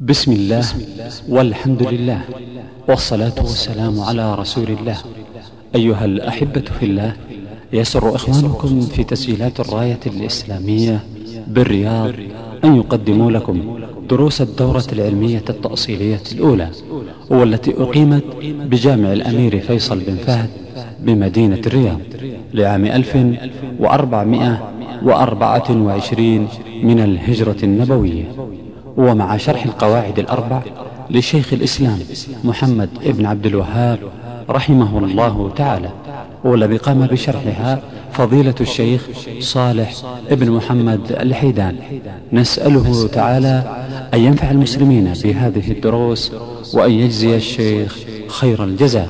بسم الله والحمد لله والصلاة والسلام على رسول الله. أيها الأحبة في الله يسر إخوانكم في تسجيلات الراية الإسلامية بالرياض أن يقدموا لكم دروس الدورة العلمية التأصيلية الأولى والتي أقيمت بجامع الأمير فيصل بن فهد بمدينة الرياض لعام 1424 من الهجرة النبوية. ومع شرح القواعد الأربع لشيخ الإسلام محمد ابن عبد الوهاب رحمه الله تعالى والذي قام بشرحها فضيلة الشيخ صالح ابن محمد الحيدان. نسأله تعالى أن ينفع المسلمين بهذه الدروس وأن يجزي الشيخ خير الجزاء.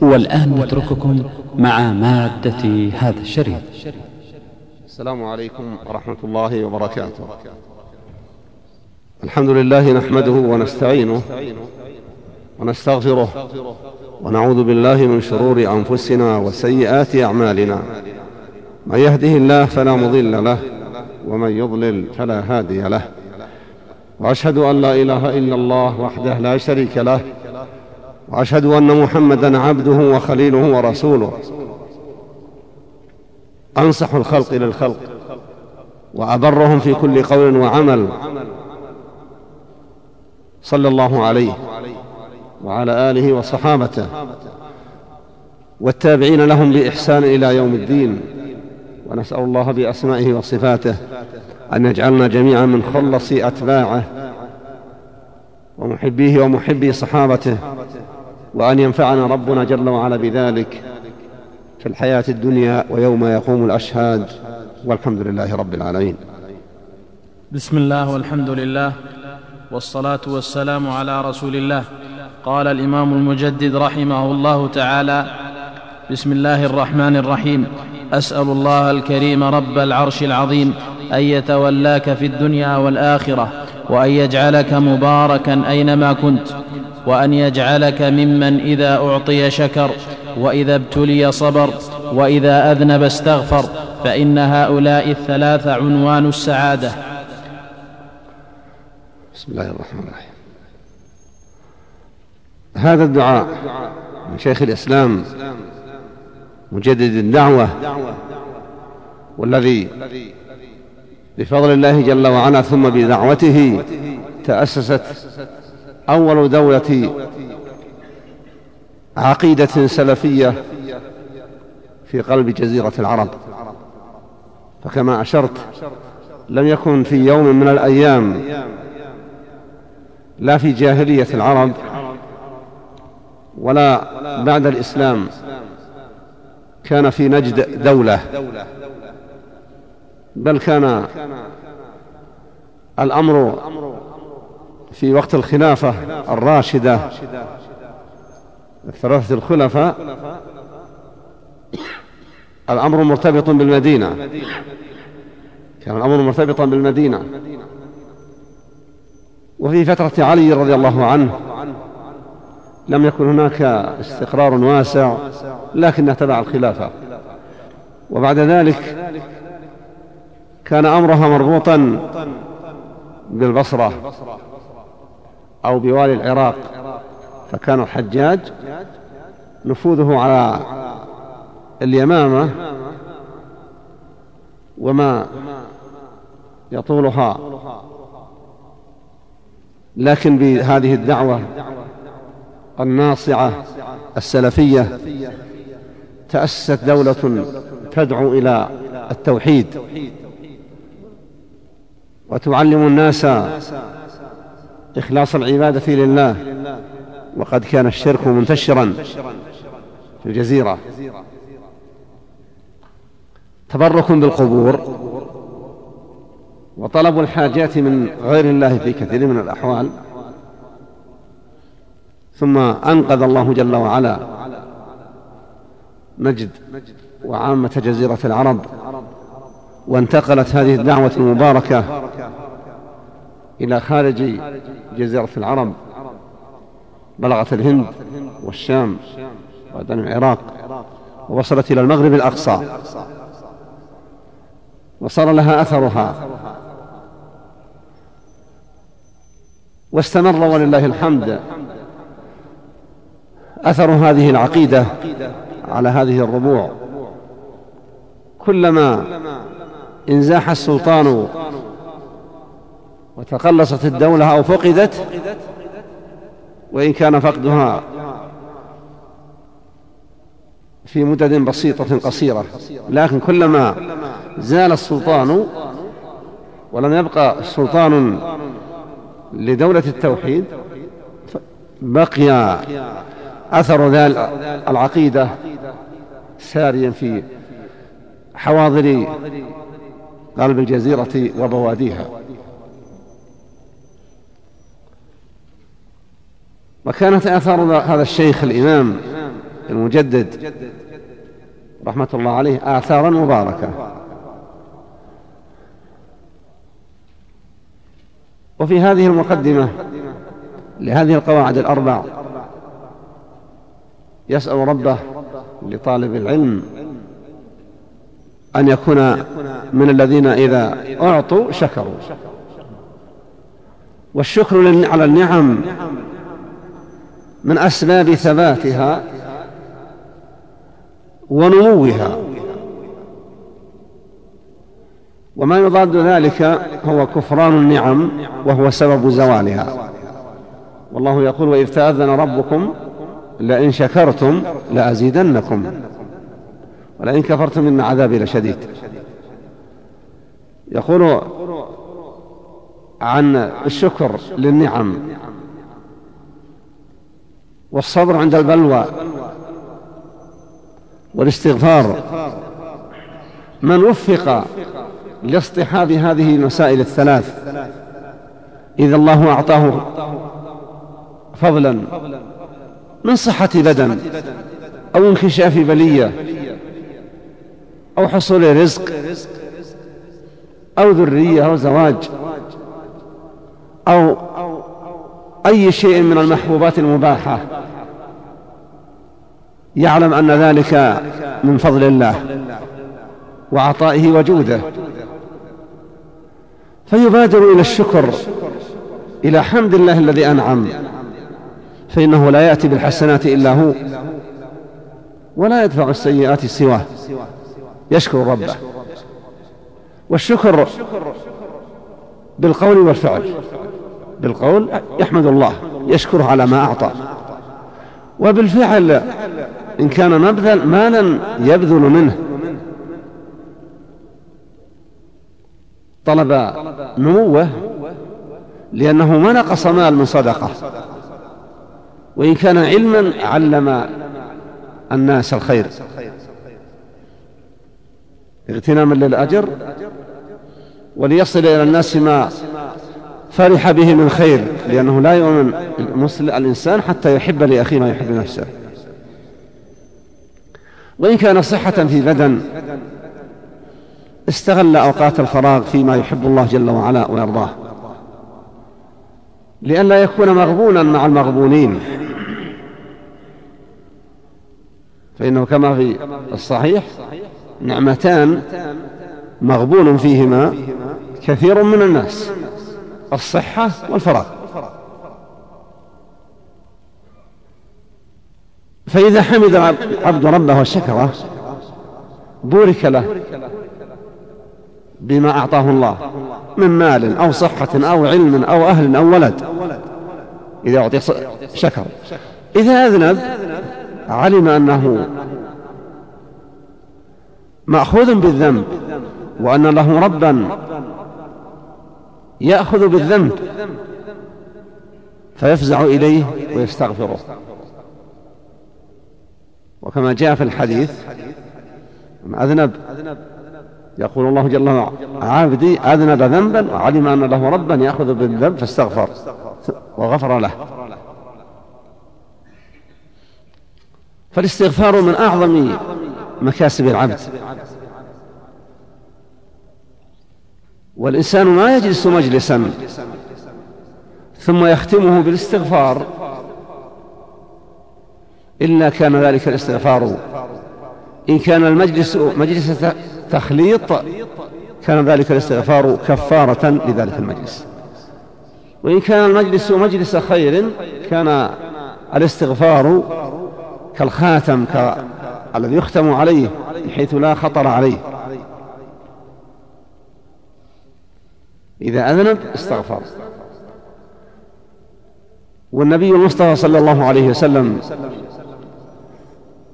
والآن نترككم مع مادة هذا الشريط. السلام عليكم ورحمة الله وبركاته. الحمد لله نحمده ونستعينه ونستغفره ونعوذ بالله من شرور أنفسنا وسيئات أعمالنا. من يهده الله فلا مضل له ومن يضلل فلا هادي له. وأشهد أن لا إله إلا الله وحده لا شريك له وأشهد أن محمدا عبده وخليله ورسوله. أنصح الخلق للخلق وأبرهم في كل قول وعمل. صلى الله عليه وعلى آله وصحابته والتابعين لهم بإحسان إلى يوم الدين. ونسأل الله بأسمائه وصفاته أن يجعلنا جميعا من خلص أتباعه ومحبيه ومحبي صحابته وأن ينفعنا ربنا جل وعلا بذلك في الحياة الدنيا ويوم يقوم الأشهاد. والحمد لله رب العالمين. بسم الله والحمد لله. والصلاة والسلام على رسول الله. قال الإمام المجدد رحمه الله تعالى بسم الله الرحمن الرحيم. أسأل الله الكريم رب العرش العظيم أن يتولاك في الدنيا والآخرة وأن يجعلك مباركا أينما كنت وأن يجعلك ممن إذا أعطي شكر وإذا ابتلي صبر وإذا أذنب استغفر فإن هؤلاء الثلاث عنوان السعادة. بسم الله الرحمن الرحيم. هذا الدعاء من شيخ الإسلام مجدد الدعوة والذي بفضل الله جل وعلا ثم بدعوته تأسست أول دولة عقيدة سلفية في قلب جزيرة العرب. فكما أشرت لم يكن في يوم من الأيام لا في جاهلية العرب ولا بعد الإسلام كان في نجد دولة بل كان الأمر في وقت الخلافة الراشدة الثلاثة الخلفاء الأمر مرتبط بالمدينة كان الأمر مرتبطا بالمدينة. وفي فترة علي رضي الله عنه لم يكن هناك استقرار واسع لكنه تبع الخلافة. وبعد ذلك كان أمرها مربوطا بالبصرة أو بوالي العراق فكان الحجاج نفوذه على اليمامة وما يطولها لكن بهذه الدعوة الناصعة السلفية تأسست دولة تدعو إلى التوحيد. وتعلم الناس إخلاص العبادة لله وقد كان الشرك منتشرا في الجزيرة. تبرك بالقبور وطلب الحاجات من غير الله في كثير من الأحوال. ثم أنقذ الله جل وعلا نجد وعامة جزيرة العرب وانتقلت هذه الدعوة المباركة إلى خارج جزيرة العرب بلغت الهند والشام وبعدين العراق ووصلت إلى المغرب الأقصى وصار لها أثرها واستمر ولله الحمد. أثر هذه العقيدة على هذه الربوع. كلما انزاح السلطان وتقلصت الدولة أو فقدت وإن كان فقدها في مدد بسيطة قصيرة. لكن كلما زال السلطان ولم يبقى سلطان لدولة التوحيد بقي أثر ذلك العقيدة ساريا في حواضر قلب الجزيرة وبواديها. وكانت آثار هذا الشيخ الإمام المجدد رحمة الله عليه آثارا مباركة. وفي هذه المقدمة لهذه القواعد الأربع يسأل ربه لطالب العلم أن يكون من الذين إذا أعطوا شكروا. والشكر على النعم من أسباب ثباتها ونموها. وما يضاد ذلك هو كفران النعم وهو سبب زوالها. والله يقول وإذ تأذن ربكم لئن شكرتم لأزيدنكم ولئن كفرتم إن عذابي لشديد. يقول عن الشكر للنعم والصبر عند البلوى والاستغفار. من وفق لاصطحاب هذه المسائل الثلاث. إذا الله أعطاه فضلا من صحة بدن أو انكشاف بلية أو حصول رزق أو ذرية أو زواج أو أي شيء من المحبوبات المباحة. يعلم أن ذلك من فضل الله وعطائه وجوده. فيبادر إلى الشكر إلى حمد الله الذي أنعم. فإنه لا يأتي بالحسنات إلا هو ولا يدفع السيئات سواه. يشكر ربه. والشكر بالقول والفعل بالقول يحمد الله يشكره على ما أعطى. وبالفعل إن كان مبذل مالا يبذل منه. طلب نموه لأنه ما نقص مال من صدقة. وإن كان علما علم الناس الخير. اغتناما للأجر وليصل إلى الناس ما فرح به من خير لأنه لا يؤمن الإنسان حتى يحب لأخيه ما يحب نفسه وإن كان صحة في بدن استغل أوقات الفراغ فيما يحب الله جل وعلا ويرضاه. لئلا يكون مغبونا مع المغبونين. فإنه كما في الصحيح نعمتان مغبون فيهما كثير من الناس. الصحة والفراغ. فإذا حمد العبد ربه وشكره بورك له. بما أعطاه الله من مال أو صحة أو علم أو أهل أو ولد إذا أعطي شكر. إذا أذنب علم أنه مأخوذ بالذنب وأن له ربا يأخذ بالذنب فيفزع إليه ويستغفره. وكما جاء في الحديث أذنب يقول الله جل وعلا عبدي أذنب ذنبا وعلم أن له ربا يأخذ بالذنب فاستغفر. وغفر له. فالاستغفار من أعظم مكاسب العبد. والإنسان ما يجلس مجلسا ثم يختمه بالاستغفار إلا كان ذلك الاستغفار. إن كان المجلس مجلس تخليط كان ذلك الاستغفار كفارة لذلك المجلس وإن كان المجلس مجلس خير كان الاستغفار كالخاتم. الذي يختم عليه بحيث لا خطر عليه إذا أذنب استغفر والنبي المصطفى صلى الله عليه وسلم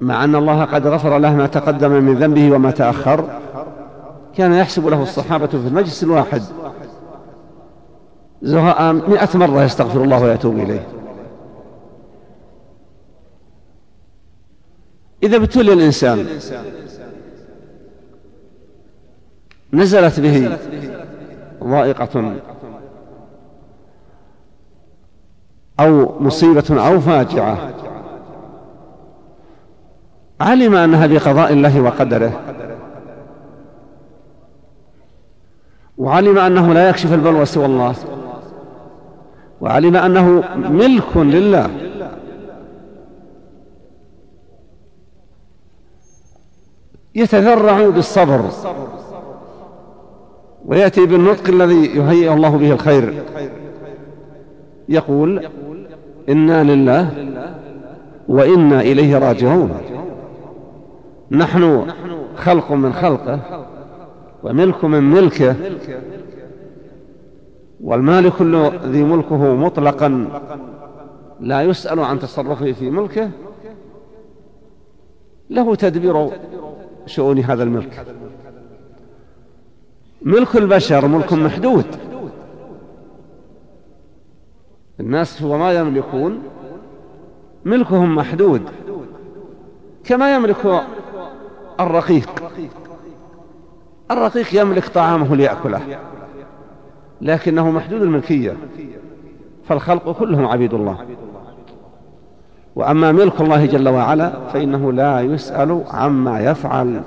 مع أن الله قد غفر له ما تقدم من ذنبه وما تأخر كان يحسب له الصحابة في المجلس الواحد. زهاء مئة مرة يستغفر الله ويتوب إليه. إذا ابتلي الإنسان نزلت به ضائقة أو مصيبة أو فاجعة علم أنها بقضاء الله وقدره. وعلم أنه لا يكشف البلوى سوى الله. وعلم أنه ملك لله. يتذرع بالصبر. ويأتي بالنطق الذي يهيئ الله به الخير. يقول إنا لله وإنا إليه راجعون. نحن خلق من خلقه. وملك من ملكه. والمالك ذي ملكه مطلقا. لا يسأل عن تصرفه في ملكه. له تدبير شؤون هذا الملك. ملك البشر ملك محدود. الناس وما يملكون ملكهم محدود. كما يملك الرقيق. الرقيق يملك طعامه ليأكله لكنه محدود الملكية فالخلق كلهم عبيد الله. وأما ملك الله جل وعلا فإنه لا يسأل عما يفعل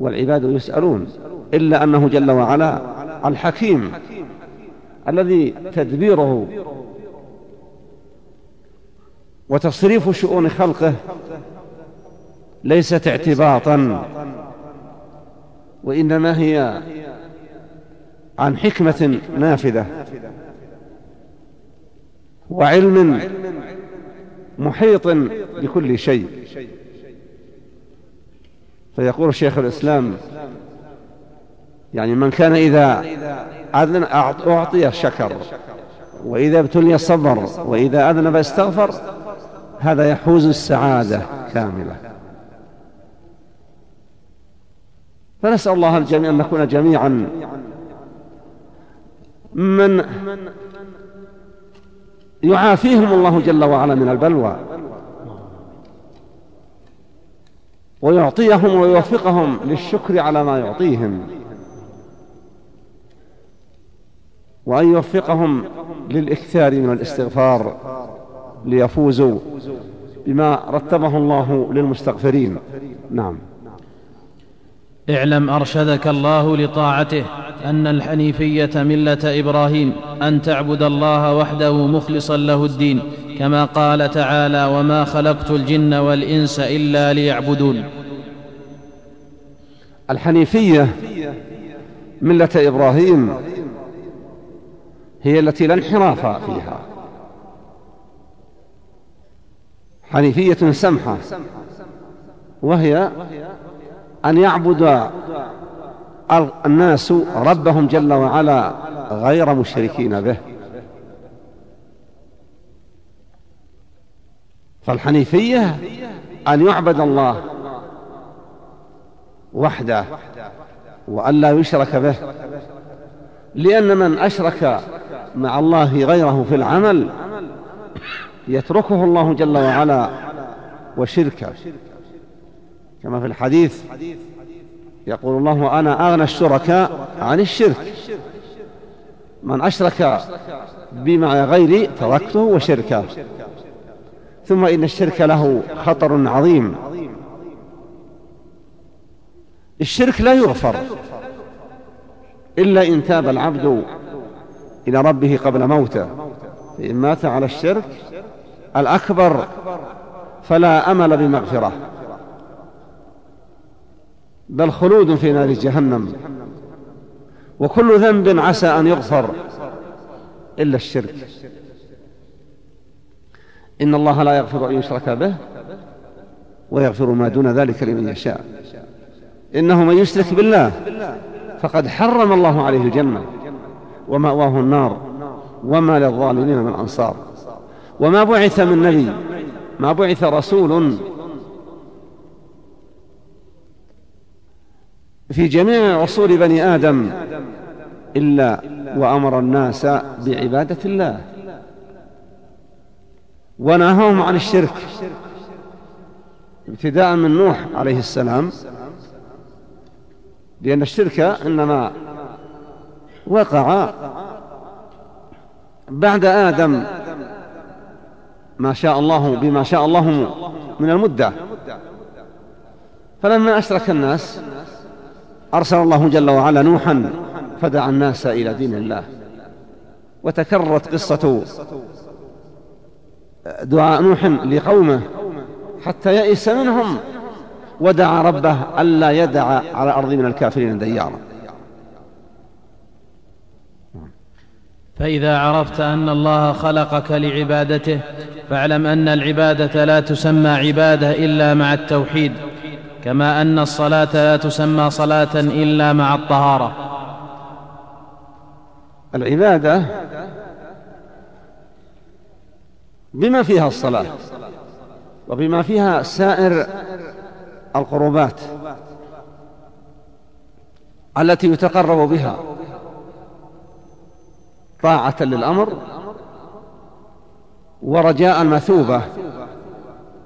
والعباد يسألون إلا أنه جل وعلا الحكيم الذي تدبيره وتصريف شؤون خلقه ليست اعتباطا. وإنما هي عن حكمة نافذة وعلم محيط بكل شيء. فيقول شيخ الإسلام يعني من كان إذا أذن أعطي شكر وإذا ابتلي صبر وإذا أذنب استغفر هذا يحوز السعادة كاملة. فنسأل الله الجميع أن نكون جميعا من يعافيهم الله جل وعلا من البلوى ويعطيهم ويوفقهم للشكر على ما يعطيهم وأن يوفقهم للإكثار من الاستغفار ليفوزوا بما رتبه الله للمستغفرين. نعم. اعلم أرشدك الله لطاعته أن الحنيفية ملة إبراهيم أن تعبد الله وحده مخلصا له الدين كما قال تعالى وما خلقت الجن والإنس إلا ليعبدون. الحنيفية ملة إبراهيم هي التي لا انحراف فيها. حنيفية سمحة وهي أن يعبد الناس ربهم جل وعلا غير مشركين به. فالحنيفية أن يعبد الله وحده وأن لا يشرك به. لأن من أشرك مع الله غيره في العمل يتركه الله جل وعلا وشركه. كما في الحديث يقول الله وأنا أغنى الشركاء عن الشرك. من أشرك بمع غيري تركته وشركه. ثم إن الشرك له خطر عظيم. الشرك لا يغفر إلا إن تاب العبد إلى ربه قبل موته. فإن مات على الشرك الأكبر فلا أمل بمغفرة. بل خلود في نار جهنم. وكل ذنب عسى أن يغفر إلا الشرك. إن الله لا يغفر أن يشرك به ويغفر ما دون ذلك لمن يشاء. إنه من يشرك بالله فقد حرم الله عليه الجنة ومأواه النار وما للظالمين من أنصار. وما بعث من نبي ما بعث رسول في جميع عصور بني آدم إلا وأمر الناس بعبادة الله. ونهاهم عن الشرك. ابتداء من نوح عليه السلام لأن الشرك إنما وقع بعد آدم ما شاء الله بما شاء الله من المدة. فلما أشرك الناس أرسل الله جل وعلا نوحا فدعا الناس إلى دين الله. وتكررت قصة دعاء نوح لقومه حتى يئس منهم ودعا ربه ألا يدع على الأرض من الكافرين ديارا. فإذا عرفت أن الله خلقك لعبادته فاعلم أن العبادة لا تسمى عبادة إلا مع التوحيد. كما أن الصلاة لا تسمى صلاة إلا مع الطهارة. العبادة بما فيها الصلاة وبما فيها سائر القربات التي يتقرب بها طاعة للأمر ورجاء المثوبة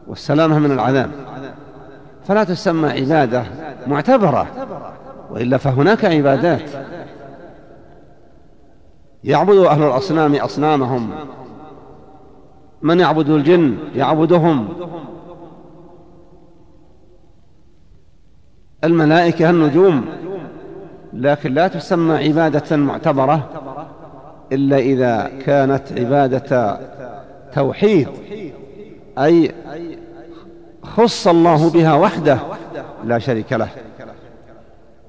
والسلامة من العذاب. فلا تسمى عبادة معتبرة وإلا فهناك عبادات. يعبد أهل الأصنام أصنامهم. من يعبد الجن يعبدهم. الملائكة النجوم. لكن لا تسمى عبادة معتبرة إلا إذا كانت عبادة توحيد أي خص الله بها وحده لا شريك له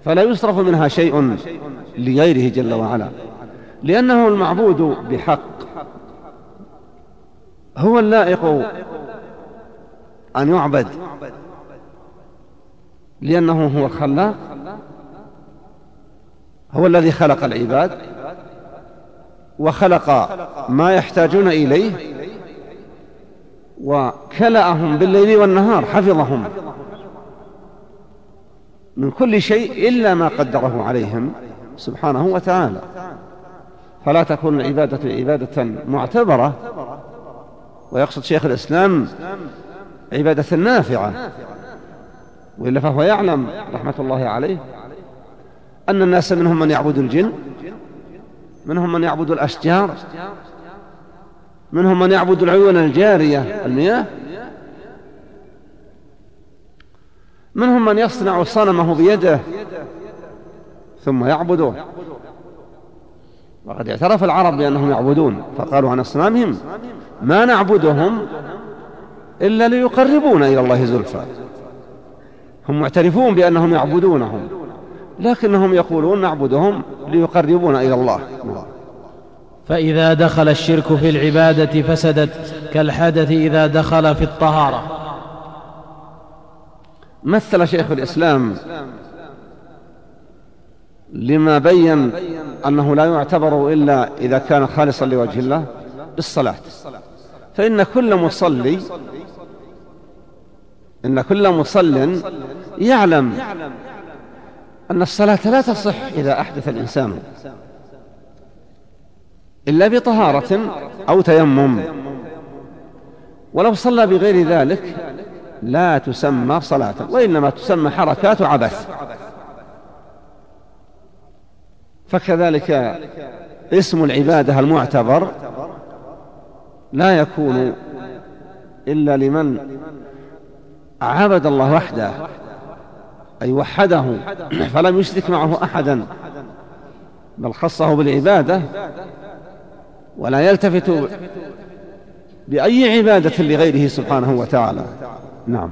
فلا يصرف منها شيء لغيره جل وعلا لأنه المعبود بحق هو اللائق أن يعبد لأنه هو الخلاق هو الذي خلق العباد وخلق ما يحتاجون إليه وكلأهم بالليل والنهار حفظهم. من كل شيء إلا ما قدره عليهم سبحانه وتعالى. فلا تكون العبادة عبادة معتبرة. ويقصد شيخ الإسلام عبادة نافعة. وإلا فهو يعلم رحمة الله عليه أن الناس منهم من يعبد الجن منهم من يعبد الأشجار منهم من يعبد العيون الجارية. المياه. منهم من يصنع صنمه بيده ثم يعبده. وقد اعترف العرب بأنهم يعبدون فقالوا عن أصنامهم ما نعبدهم إلا ليقربونا إلى الله زلفى. هم معترفون بأنهم يعبدونهم لكنهم يقولون نعبدهم ليقربونا إلى الله. فإذا دخل الشرك في العبادة فسدت كالحدث إذا دخل في الطهارة. مثل شيخ الإسلام لما بين أنه لا يعتبر إلا إذا كان خالصا لوجه الله بالصلاة. فإن كل مصلي إن كل مصل يعلم أن الصلاة لا تصح إذا أحدث الإنسان. إلا بطهارة أو تيمم. ولو صلى بغير ذلك لا تسمى صلاة وإنما تسمى حركات عبث. فكذلك اسم العبادة المعتبر لا يكون إلا لمن عبد الله وحده أي وحده فلم يشرك معه أحدا بل خصه بالعبادة ولا يلتفت بأي عبادة لغيره سبحانه وتعالى. نعم.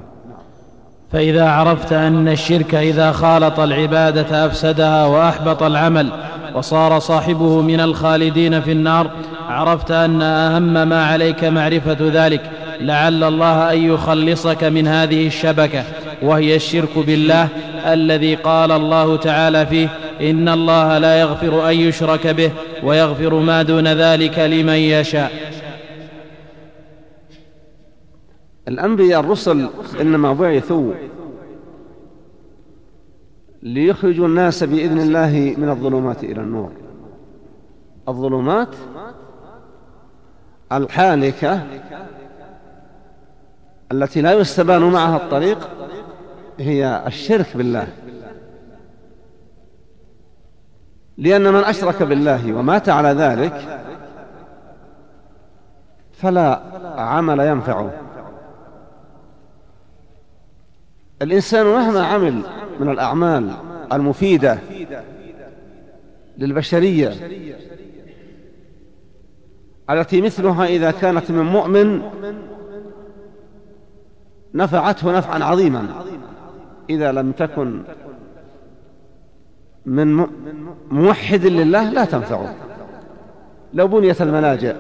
فإذا عرفت أن الشرك إذا خالط العبادة أفسدها وأحبط العمل وصار صاحبه من الخالدين في النار عرفت أن أهم ما عليك معرفة ذلك لعل الله أن يخلصك من هذه الشبكة وهي الشرك بالله الذي قال الله تعالى فيه إن الله لا يغفر أن يشرك به. ويغفر ما دون ذلك لمن يشاء. الأنبياء الرسل إنما بعثوا ليخرجوا الناس بإذن الله من الظلمات إلى النور. الظلمات الحالكة التي لا يستبان معها الطريق هي الشرك بالله. لأن من أشرك بالله ومات على ذلك فلا عمل ينفعه. الإنسان مهما عمل من الأعمال المفيدة للبشرية التي مثلها إذا كانت من مؤمن نفعته نفعا عظيما إذا لم تكن من موحد لله لا تنفعه. لو بنيت الملاجئ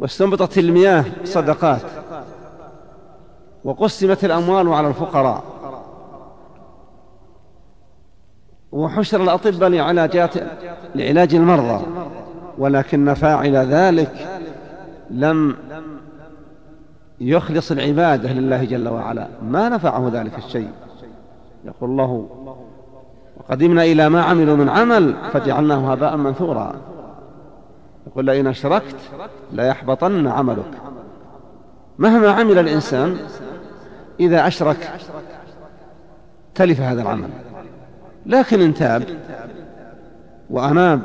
واستنبطت المياه صدقات وقسمت الأموال على الفقراء وحشر الأطباء لعلاجات لعلاج المرضى ولكن فاعل ذلك لم يخلص العبادة لله جل وعلا. ما نفعه ذلك الشيء. يقول الله وقدمنا إلى ما عملوا من عمل فجعلناه هباء منثورا. يقول لئن أشركت ليحبطن عملك. مهما عمل الإنسان إذا أشرك تلف هذا العمل. لكن إن تاب وأناب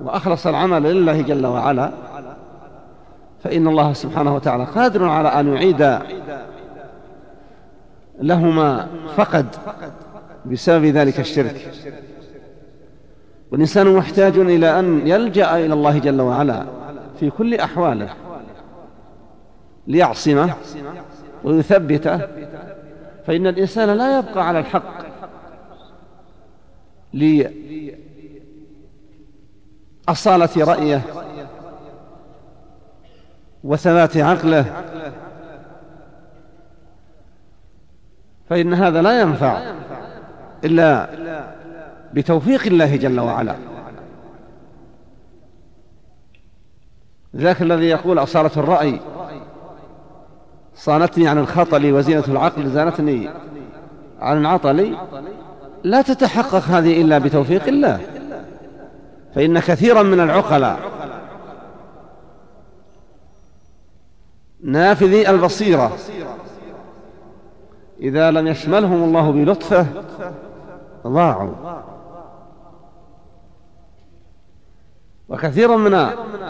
وأخلص العمل لله جل وعلا فإن الله سبحانه وتعالى قادر على أن يعيد له ما فقد بسبب ذلك الشرك. والإنسان محتاج إلى أن يلجأ إلى الله جل وعلا في كل أحواله. ليعصمه ويثبته فإن الإنسان لا يبقى على الحق. لأصالة رأيه وثبات عقله. فإن هذا لا ينفع. إلا بتوفيق الله جل وعلا. ذاك الذي يقول أصالة الرأي صانتني عن الخطل وزينة العقل زانتني عن العطل لا تتحقق هذه إلا بتوفيق الله. فإن كثيرا من العقلاء نافذي البصيرة إذا لم يشملهم الله بلطفه ضاعوا وكثيرا من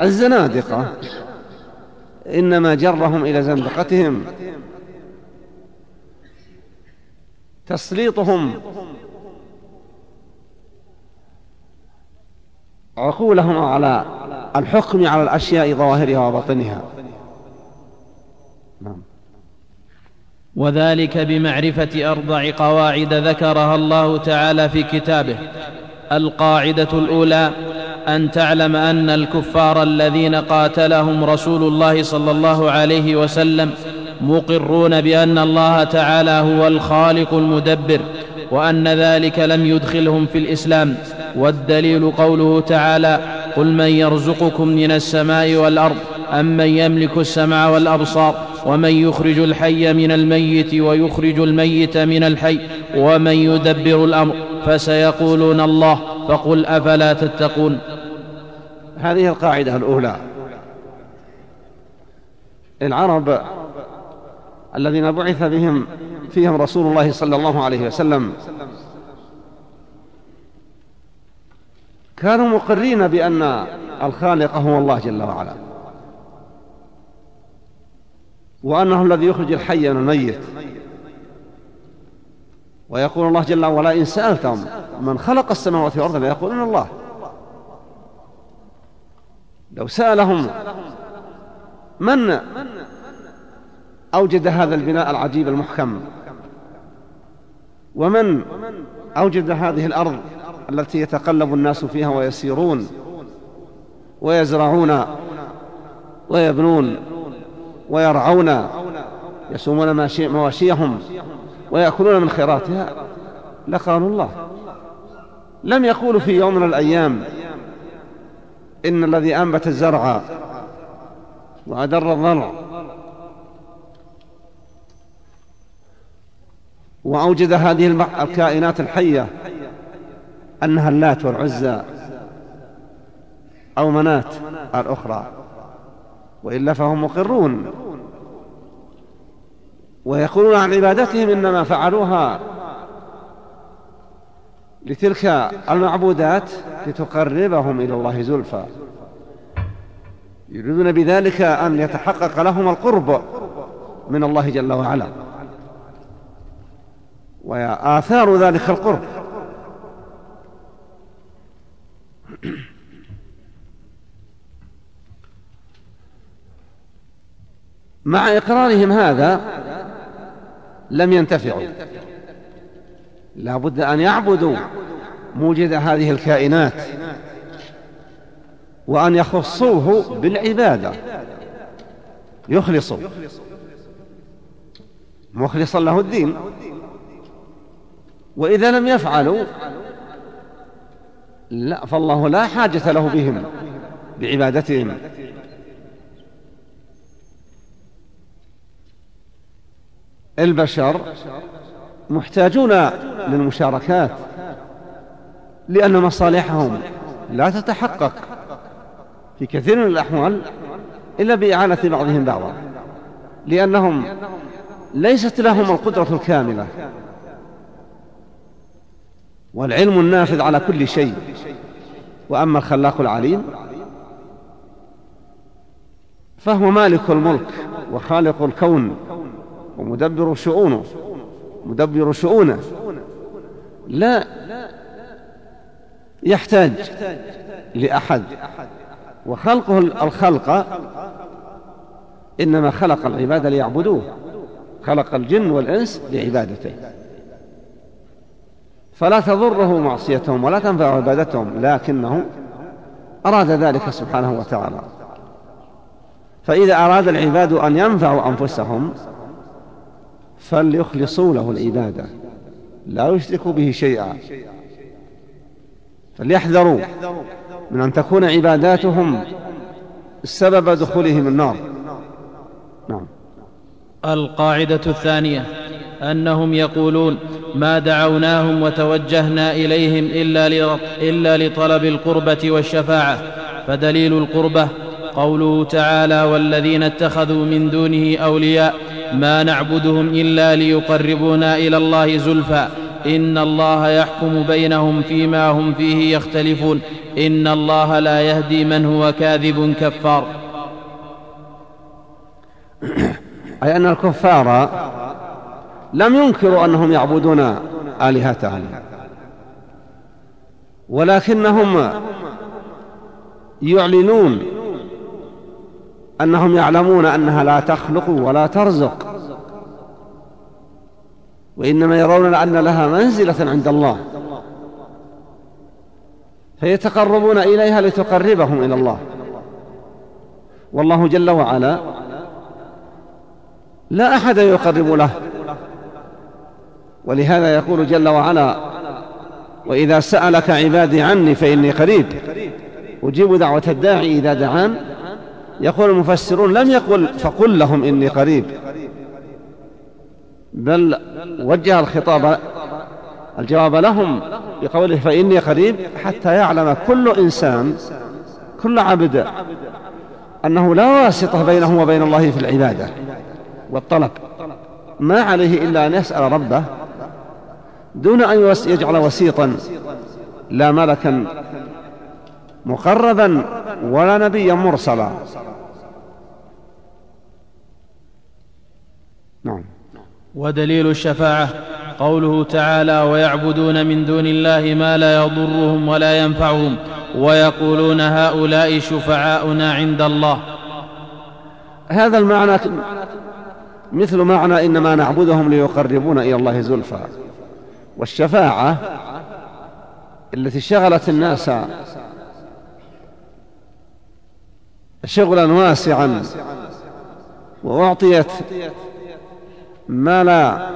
الزنادقة إنما جرهم إلى زندقتهم. تسليطهم. عقولهم على الحكم على الأشياء ظواهرها وباطنها نعم وذلك بمعرفة أربع قواعد ذكرها الله تعالى في كتابه. القاعدة الأولى أن تعلم أن الكفار الذين قاتلهم رسول الله صلى الله عليه وسلم مقرون بأن الله تعالى هو الخالق المدبر وأن ذلك لم يدخلهم في الإسلام. والدليل قوله تعالى قل من يرزقكم من السماء والأرض امن يملك السمع والأبصار؟ ومن يخرج الحي من الميت ويخرج الميت من الحي ومن يدبر الأمر فسيقولون الله فقل أفلا تتقون. هذه القاعدة الأولى. العرب الذين بعث بهم فيهم رسول الله صلى الله عليه وسلم كانوا مقرين بأن الخالق هو الله جل وعلا. وأنه الذي يخرج الحي من الميت. ويقول الله جل وعلا إن سألتم من خلق السماوات والأرض ليقولون الله. لو سألهم من أوجد هذا البناء العجيب المحكم ومن أوجد هذه الأرض التي يتقلب الناس فيها ويسيرون ويزرعون ويبنون ويرعون يسومون مواشيهم ويأكلون من خيراتها. لقالوا الله. لم يقولوا في يوم من الأيام إن الذي أنبت الزرع وأدر الضرع وأوجد هذه الكائنات الحية أنها اللات والعزى أو منات الأخرى. وإلا فهم مقرون. ويقولون عن عبادتهم إنما فعلوها لتلك المعبودات لتقربهم إلى الله زلفى. يريدون بذلك أن يتحقق لهم القرب من الله جل وعلا. وآثار ذلك القرب. مع إقرارهم هذا لم ينتفعوا. لا بد أن يعبدوا موجد هذه الكائنات وأن يخصوه بالعبادة. يخلصوا. مخلصا له الدين. وإذا لم يفعلوا لا فالله لا حاجة له بهم بعبادتهم. البشر محتاجون للمشاركات لأن مصالحهم لا تتحقق في كثير من الأحوال إلا بإعانة بعضهم بعضا لأنهم ليست لهم القدرة الكاملة. والعلم النافذ على كل شيء. وأما الخلاق العليم فهو مالك الملك وخالق الكون. ومدبر شؤونه مدبر شؤونه. لا يحتاج لأحد. وخلقه الخلق إنما خلق العباد ليعبدوه. خلق الجن والإنس لعبادته. فلا تضره معصيتهم ولا تنفع عبادتهم لكنه أراد ذلك سبحانه وتعالى. فإذا أراد العباد أن ينفعوا أنفسهم فليخلصوا له العبادة لا يشركوا به شيئا. فليحذروا من أن تكون عباداتهم سبب دخولهم النار. نعم. القاعدة الثانية أنهم يقولون ما دعوناهم وتوجهنا إليهم إلا, لطلب القربة والشفاعة. فدليل القربة قوله تعالى والذين اتخذوا من دونه أولياء ما نعبدهم إلا ليقربونا إلى الله زلفى. إن الله يحكم بينهم فيما هم فيه يختلفون. إن الله لا يهدي من هو كاذب كفار. أي أن الكفار لم ينكروا أنهم يعبدون آلهتهم ولكنهم يعلنون أنهم يعلمون أنها لا تخلق ولا ترزق. وإنما يرون أن لها منزلة عند الله. فيتقربون إليها لتقربهم إلى الله. والله جل وعلا لا أحد يقرب له. ولهذا يقول جل وعلا وإذا سألك عبادي عني فإني قريب. أجيب دعوة الداعي إذا دعان يقول المفسرون لم يقل فقل لهم إني قريب. بل وجه الخطاب الجواب لهم بقوله فإني قريب حتى يعلم كل إنسان كل عبد أنه لا واسطة بينه وبين الله في العبادة والطلب. ما عليه إلا أن يسأل ربه دون أن يجعل وسيطا لا ملكا مقربا ولا نبيا مرسلا نعم ودليل الشفاعة. قوله تعالى ويعبدون من دون الله ما لا يضرهم ولا ينفعهم ويقولون هؤلاء شفعاؤنا عند الله. هذا المعنى مثل معنى إنما نعبدهم ليقربون إلى الله زلفى. والشفاعة التي شغلت الناس شغلا واسعا وأعطيت ما لا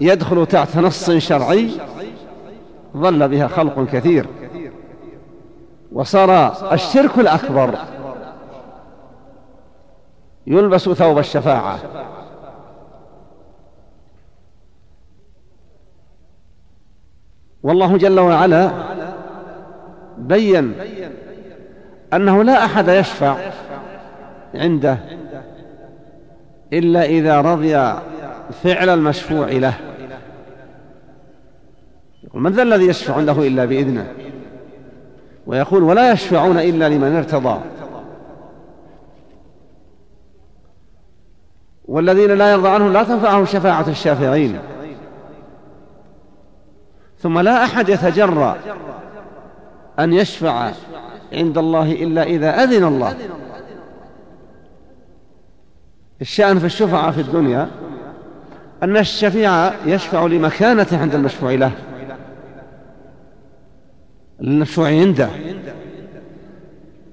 يدخل تحت نص شرعي ظل بها خلق كثير. وصار الشرك الأكبر. يلبس ثوب الشفاعة. والله جل وعلا بين أنه لا أحد يشفع عنده. إلا إذا رضي فعل المشفوع له. يقول من ذا الذي يشفع عنده إلا بإذنه؟ ويقول ولا يشفعون إلا لمن ارتضى. والذين لا يرضى عنهم لا تنفعهم شفاعة الشافعين. ثم لا أحد يتجرأ أن يشفع عند الله إلا إذا أذن الله. الشأن في الشفعاء في الدنيا أن الشفيع يشفع لمكانته عند المشفوع له. المشفوع عنده.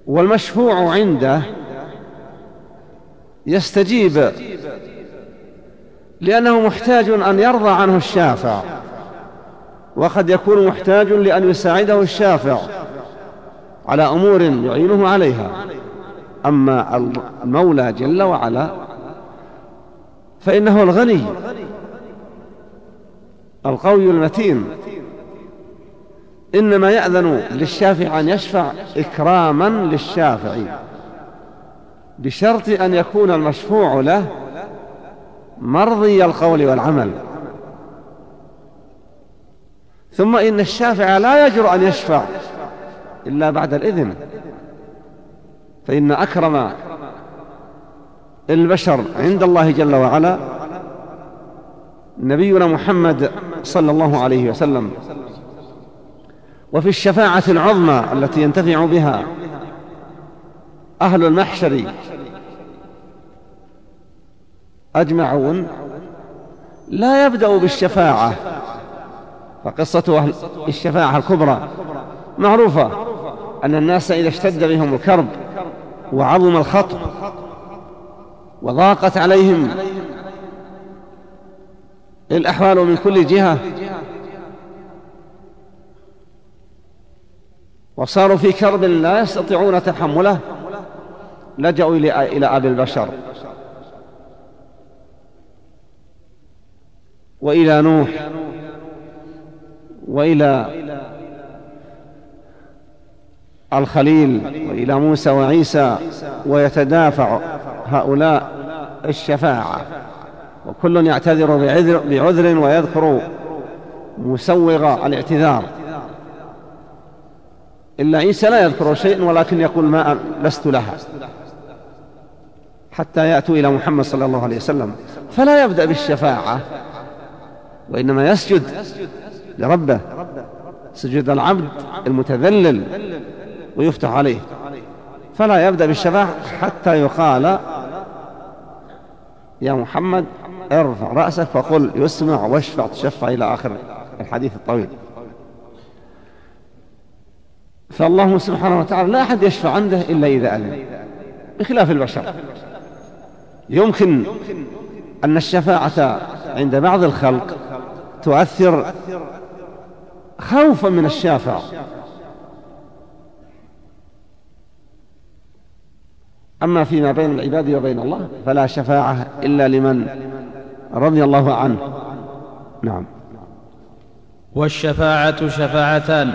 والمشفوع عنده يستجيب لأنه محتاج أن يرضى عنه الشافع. وقد يكون محتاج لأن يساعده الشافع على أمور يعينه عليها. أما المولى جل وعلا فإنه الغني القوي المتين. إنما يأذن للشافع أن يشفع إكراما للشافع بشرط أن يكون المشفوع له مرضي القول والعمل. ثم إن الشافع لا يجرؤ أن يشفع إلا بعد الإذن فإن أكرم البشر عند الله جل وعلا. نبينا محمد صلى الله عليه وسلم. وفي الشفاعة العظمى التي ينتفع بها أهل المحشر أجمعون لا يبدأ بالشفاعة. فقصة أهل الشفاعة الكبرى معروفة أن الناس إذا اشتد بهم الكرب وعظم الخطب وضاقت عليهم. الأحوال من كل جهة. وصاروا في كرب لا يستطيعون تحمله. لجأوا إلى أبي البشر. وإلى نوح. وإلى الخليل. وإلى موسى وعيسى. ويتدافع. هؤلاء الشفاعة. وكل يعتذر بعذر, بعذر ويذكر مسوغ الاعتذار. إلا عيسى لا يذكر شيء ولكن يقول ما لست لها. حتى يأتوا إلى محمد صلى الله عليه وسلم. فلا يبدأ بالشفاعة. وإنما يسجد لربه. سجد العبد المتذلل ويفتح عليه. فلا يبدأ بالشفاعة حتى يقال يا محمد ارفع رأسك فقل يسمع واشفع تشفع إلى آخر الحديث الطويل. فالله سبحانه وتعالى لا أحد يشفع عنده إلا إذا أذن بخلاف البشر. يمكن أن الشفاعة عند بعض الخلق تؤثر خوفا من الشافع أما فيما بين العباد وبين الله فلا شفاعة إلا لمن رضي الله عنه. نعم. والشفاعة شفاعتان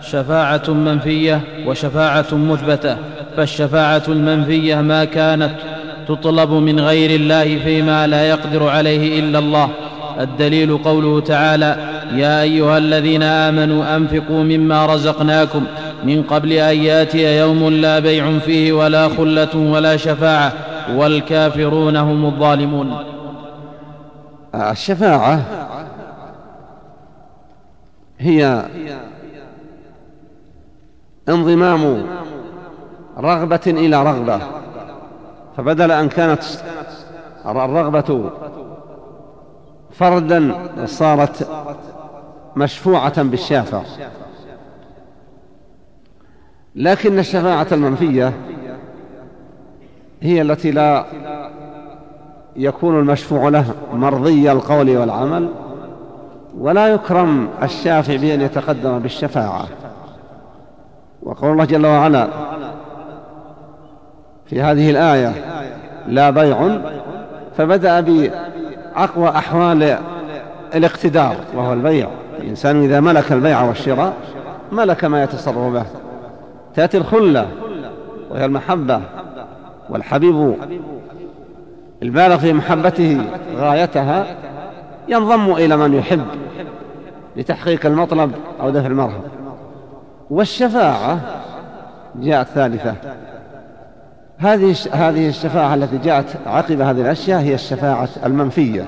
شفاعة منفية وشفاعة مثبتة فالشفاعة المنفية ما كانت تطلب من غير الله فيما لا يقدر عليه إلا الله. الدليل قوله تعالى يا أيها الذين آمنوا أنفقوا مما رزقناكم من قبل أن يأتي يوم لا بيع فيه ولا خلة ولا شفاعة والكافرون هم الظالمون. الشفاعة هي انضمام رغبة إلى رغبة فبدل أن كانت الرغبة فردا صارت مشفوعة بالشافع لكن الشفاعة المنفية هي التي لا يكون المشفوع له مرضي القول والعمل ولا يكرم الشافع بأن يتقدم بالشفاعة. وقول الله جل وعلا في هذه الآية لا بيع فبدأ بأقوى أحوال الاقتدار وهو البيع. الإنسان إذا ملك البيع والشراء ملك ما يتصرف به. تأتي الخلة وهي المحبة والحبيب البالغ في محبته غايتها ينضم إلى من يحب لتحقيق المطلب أو دفع المرهب والشفاعة جاءت ثالثة. هذه هذه الشفاعة التي جاءت عقب هذه الأشياء هي الشفاعة المنفية.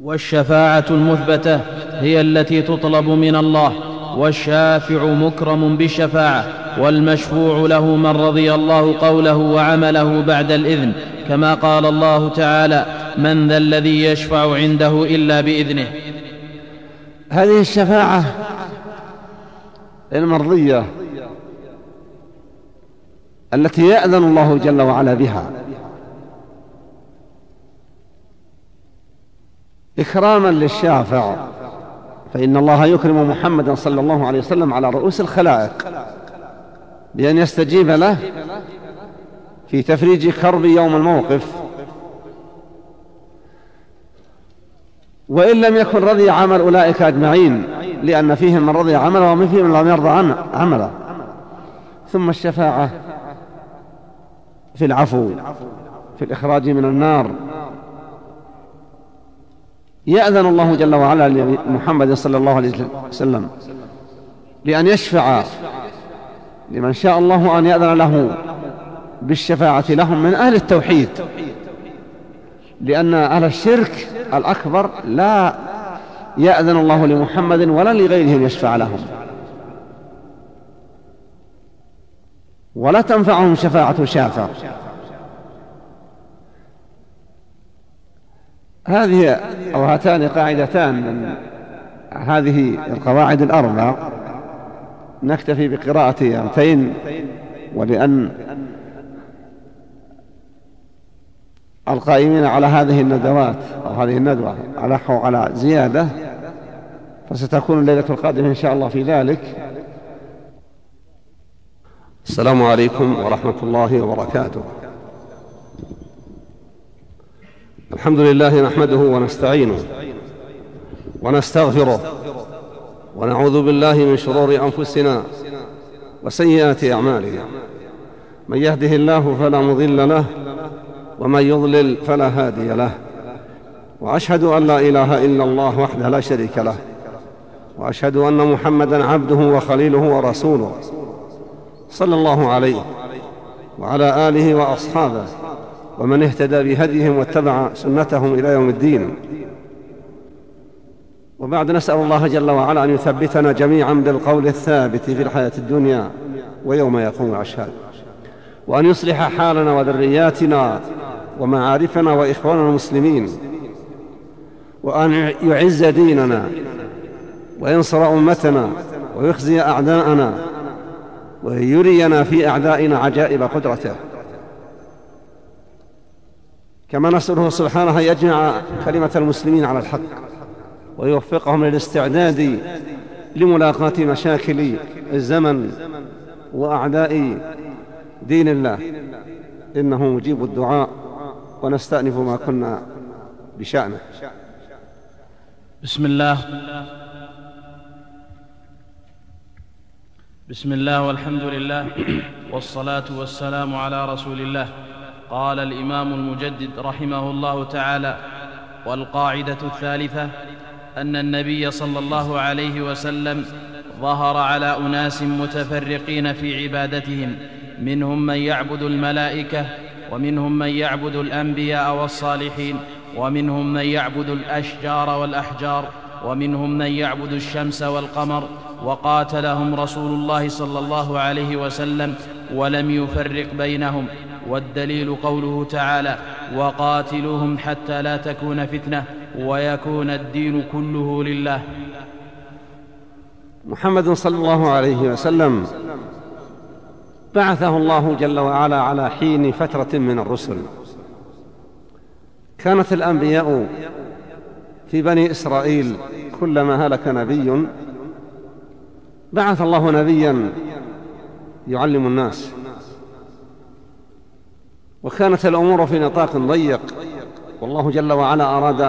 والشفاعة المثبتة هي التي تطلب من الله والشافع مكرم بالشفاعة والمشفوع له من رضي الله قوله وعمله بعد الإذن كما قال الله تعالى من ذا الذي يشفع عنده إلا بإذنه. هذه الشفاعة المرضية التي يأذن الله جل وعلا بها. إكراما للشافع. فإن الله يكرم محمدا صلى الله عليه وسلم على رؤوس الخلائق. بأن يستجيب له في تفريج كرب يوم الموقف. وإن لم يكن رضي عمل أولئك أجمعين لأن فيهم من رضي عمله ومن فيهم من لم يرضى عمله. ثم الشفاعة في العفو في الإخراج من النار. يأذن الله جل وعلا لمحمد صلى الله عليه وسلم لأن يشفع لمن شاء الله أن يأذن له بالشفاعة لهم من أهل التوحيد. لأن أهل الشرك الأكبر لا يأذن الله لمحمد ولا لغيره أن يشفع لهم. ولا تنفعهم شفاعة شافع. هذه أو هاتان قاعدتان من هذه القواعد الأربع نكتفي بقراءة آيتين ولأن القائمين على هذه الندوات أو هذه الندوة ألحوا على زيادة فستكون الليلة القادمة إن شاء الله في ذلك. السلام عليكم ورحمة الله وبركاته. الحمد لله نحمده ونستعينه ونستغفره ونعوذ بالله من شرور أنفسنا وسيئات أعمالنا. من يهده الله فلا مضل له ومن يضلل فلا هادي له. وأشهد أن لا إله إلا الله وحده لا شريك له. وأشهد أن محمدا عبده وخليله ورسوله صلى الله عليه وعلى آله وأصحابه ومن اهتدى بهديهم واتبع سنتهم إلى يوم الدين. وبعد نسأل الله جل وعلا أن يثبتنا جميعا بالقول الثابت في الحياة الدنيا ويوم يقوم الأشهاد وأن يصلح حالنا وذرياتنا ومعارفنا وإخواننا المسلمين. وأن يعز ديننا وينصر أمتنا ويخزي أعداءنا ويرينا في أعدائنا عجائب قدرته. كما نسأله سبحانه أن يجمع كلمة المسلمين على الحق ويوفقهم للاستعداد لملاقاة مشاكل الزمن وأعداء دين الله. إنه مجيب الدعاء ونستأنف ما كنا بشأنه. بسم الله. بسم الله والحمد لله والصلاة والسلام على رسول الله. قال الإمام المجدد رحمه الله تعالى والقاعدة الثالثة أن النبي صلى الله عليه وسلم ظهر على أناس متفرقين في عبادتهم منهم من يعبد الملائكة ومنهم من يعبد الأنبياء والصالحين ومنهم من يعبد الأشجار والأحجار ومنهم من يعبد الشمس والقمر وقاتلهم رسول الله صلى الله عليه وسلم ولم يفرق بينهم. والدليل قوله تعالى وقاتلوهم حتى لا تكون فتنة ويكون الدين كله لله. محمد صلى الله عليه وسلم بعثه الله جل وعلا على حين فترة من الرسل. كانت الأنبياء في بني إسرائيل كلما هلك نبي بعث الله نبيا يعلم الناس. وكانت الأمور في نطاق ضيق. والله جل وعلا أراد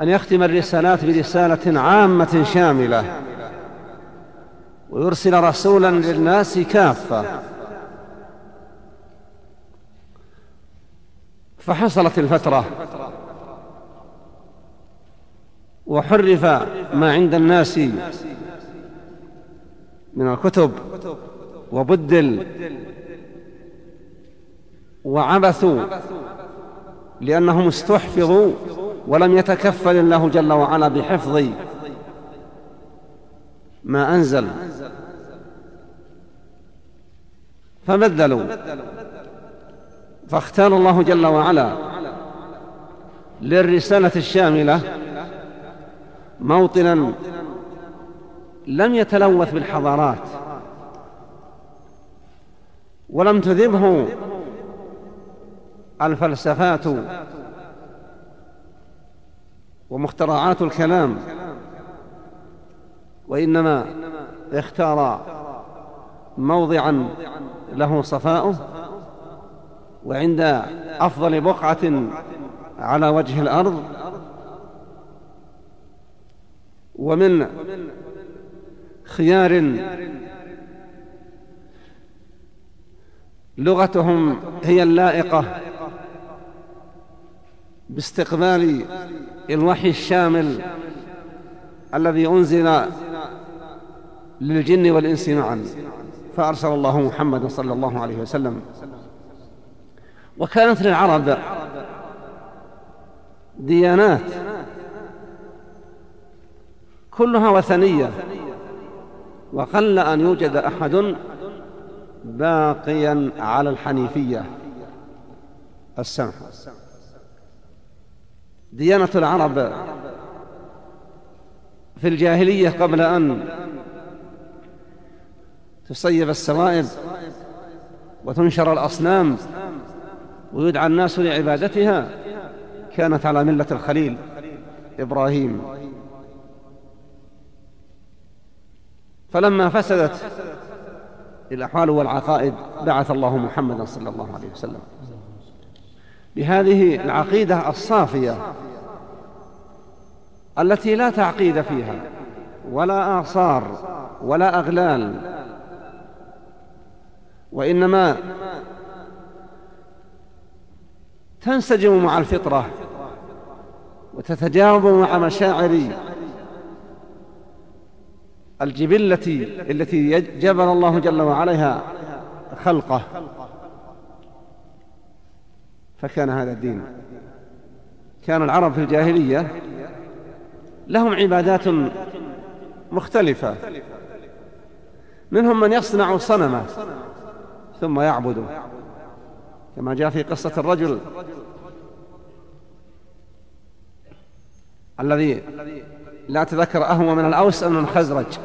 أن يختم الرسالات برسالة عامة شاملة. ويرسل رسولا للناس كافة. فحصلت الفترة. وحرف ما عند الناس من الكتب وبدل وعبثوا لأنهم استحفظوا ولم يتكفل الله جل وعلا بحفظ ما أنزل. فبدلوا. فاختار الله جل وعلا للرسالة الشاملة موطنا لم يتلوث بالحضارات ولم تذبه الفلسفات ومخترعات الكلام وإنما اختار موضعا له صفاؤه وعند أفضل بقعة على وجه الأرض ومن خيار لغتهم هي اللائقة باستقبال الوحي الشامل الذي أنزل للجن والإنس معا. فأرسل الله محمدا صلى الله عليه وسلم. وكانت للعرب ديانات كلها وثنية وقل أن يوجد أحد باقيا على الحنيفية السمحة ديانة العرب في الجاهلية قبل أن تصيب السوائب وتنشر الأصنام ويدعى الناس لعبادتها كانت على ملة الخليل إبراهيم. فلما فسدت الأحوال والعقائد بعث الله محمدا صلى الله عليه وسلم. بهذه العقيدة الصافية التي لا تعقيد فيها ولا آثار ولا أغلال. وإنما تنسجم مع الفطرة وتتجاوب مع مشاعر الجبلة التي جبل الله جل وعلا خلقه. فكان هذا الدين. كان العرب في الجاهلية لهم عبادات مختلفة. منهم من يصنع صنما ثم يعبده كما جاء في قصة الرجل الذي لا أتذكر أهو من الأوس أم من الخزرج.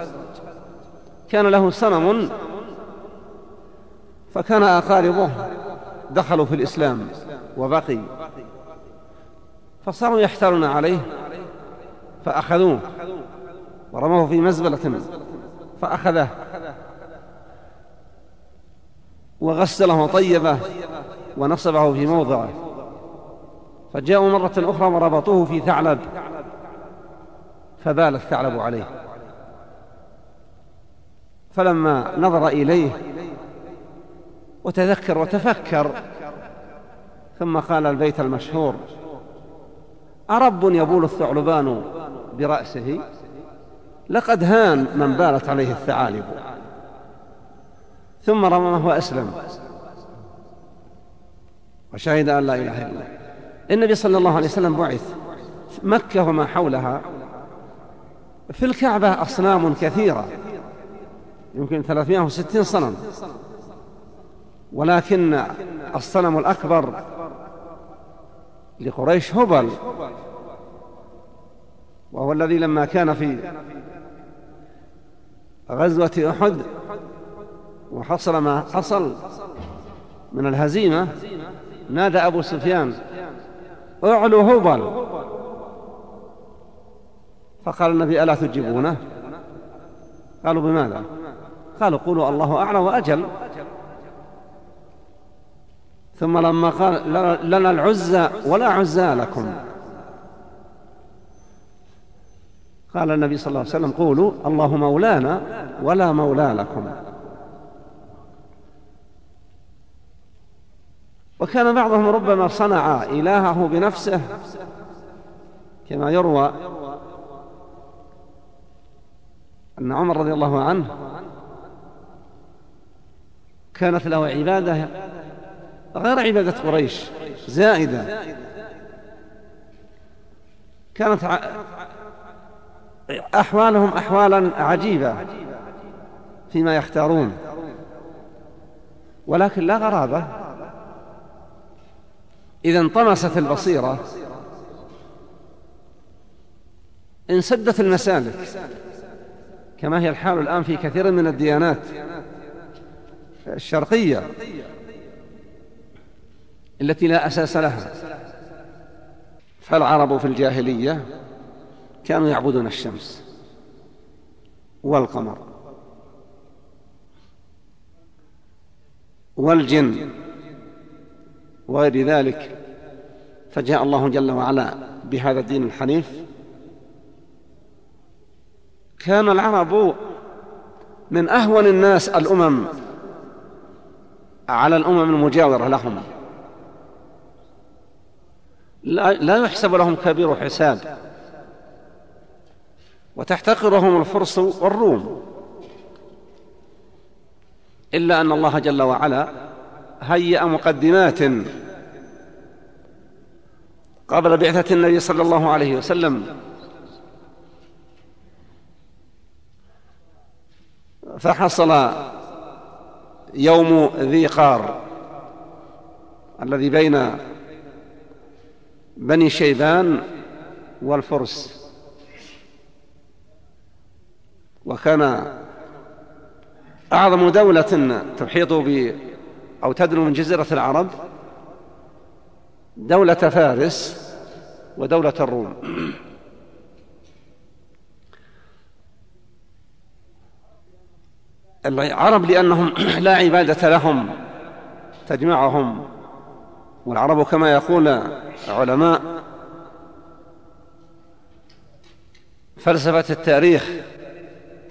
كان له صنم فكان أقاربه دخلوا في الإسلام. وبقي. فصاروا يحترون عليه فأخذوه ورموه في مزبلة فأخذه وغسله وطيبه ونصبه في موضعه. فجاءوا مرة أخرى وربطوه في ثعلب فبال الثعلب عليه. فلما نظر إليه وتذكر وتفكر ثم قال البيت المشهور أرب يبول الثعلبان برأسه؟ لقد هان من بالت عليه الثعالب. ثم رممه وأسلم وشهد أن لا إله إلا الله. النبي صلى الله عليه وسلم بعث مكة وما حولها. في الكعبة أصنام كثيرة. يمكن 360 صنم. ولكن الصنم الأكبر لقريش هبل. وهو الذي لما كان في غزوة أحد وحصل ما حصل من الهزيمة نادى أبو سفيان اعلو هبل. فقال النبي ألا تجيبونه؟ قالوا بماذا؟ قالوا قولوا الله أعلى وأجل. ثم لما قال لنا العزى ولا عزى لكم. قال النبي صلى الله عليه وسلم قولوا الله مولانا ولا مولى لكم. وكان بعضهم ربما صنع إلهه بنفسه كما يروى أن عمر رضي الله عنه كانت له عبادة غير عبادة قريش زائدة. كانت أحوالهم أحوالا عجيبة فيما يختارون. ولكن لا غرابة. إذا انطمست البصيرة انسدت المسالك كما هي الحال الآن في كثير من الديانات الشرقية. التي لا أساس لها. فالعرب في الجاهلية كانوا يعبدون الشمس والقمر والجن وغير ذلك فجاء الله جل وعلا بهذا الدين الحنيف. كان العرب من أهون الناس الأمم على الأمم المجاورة لهم. لا, يحسب لهم كبير حساب. وتحتقرهم الفرس والروم. إلا أن الله جل وعلا هيأ مقدمات قبل بعثة النبي صلى الله عليه وسلم. فحصل يوم ذي قار الذي بين بني شيبان والفرس. وكان أعظم دولة تحيط ب أو تدنو من جزيرة العرب دولة فارس ودولة الروم. العرب لأنهم لا عبادة لهم تجمعهم. والعرب كما يقول علماء فلسفة التاريخ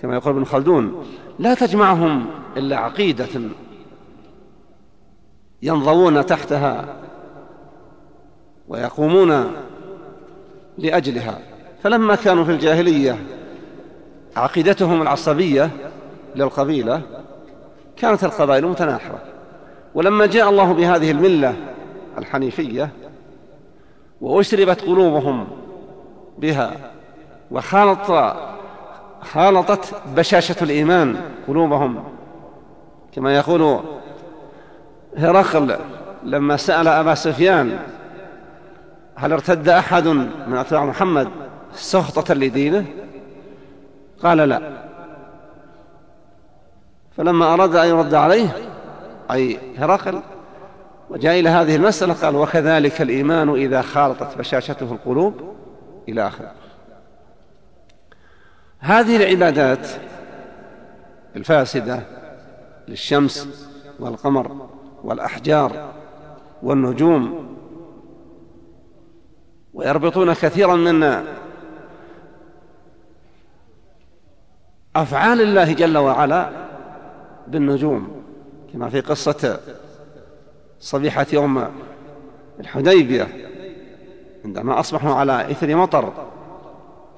كما يقول ابن خلدون لا تجمعهم إلا عقيدة ينضوون تحتها ويقومون لأجلها. فلما كانوا في الجاهلية عقيدتهم العصبية للقبيلة كانت القبائل متناحرة. ولما جاء الله بهذه الملة الحنيفية وأشربت قلوبهم بها وخالط خالطت بشاشة الإيمان قلوبهم. كما يقول هرقل لما سأل أبا سفيان هل ارتد أحد من أتباع محمد سخطة لدينه؟ قال لا. فلما أراد أن يرد عليه أي هرقل وجاء إلى هذه المسألة قال وكذلك الإيمان إذا خالطت بشاشته القلوب إلى آخره. هذه العبادات الفاسدة للشمس والقمر والأحجار والنجوم ويربطون كثيرا من أفعال الله جل وعلا بالنجوم كما في قصة صبيحة يوم الحديبية عندما أصبحوا على إثر مطر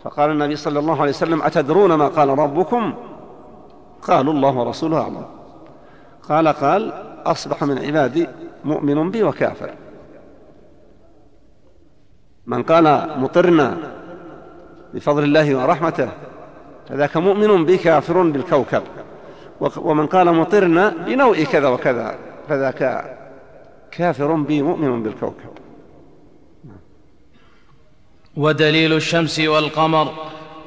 فقال النبي صلى الله عليه وسلم أتدرون ما قال ربكم؟ قالوا الله ورسوله أعلم. قال قال أصبح من عبادي مؤمن بي وكافر. من قال مطرنا بفضل الله ورحمته فذاك مؤمن بي كافر بالكوكب ومن قال مطرنا بنوء كذا وكذا فذاك كافر بي مؤمن بالكوكب. ودليل الشمس والقمر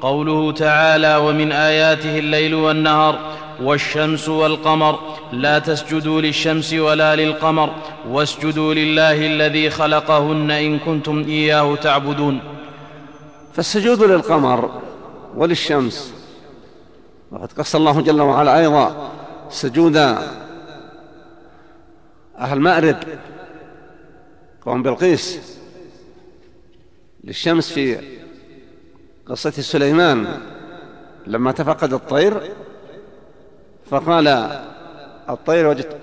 قوله تعالى ومن آياته الليل والنهار والشمس والقمر لا تسجدوا للشمس ولا للقمر واسجدوا لله الذي خلقهن إن كنتم إياه تعبدون. فالسجود للقمر وللشمس وقد قص الله جل وعلا أيضا سجود أهل مأرب. قوم بلقيس. للشمس في قصة سليمان. لما تفقد الطير فقال الطير وجدت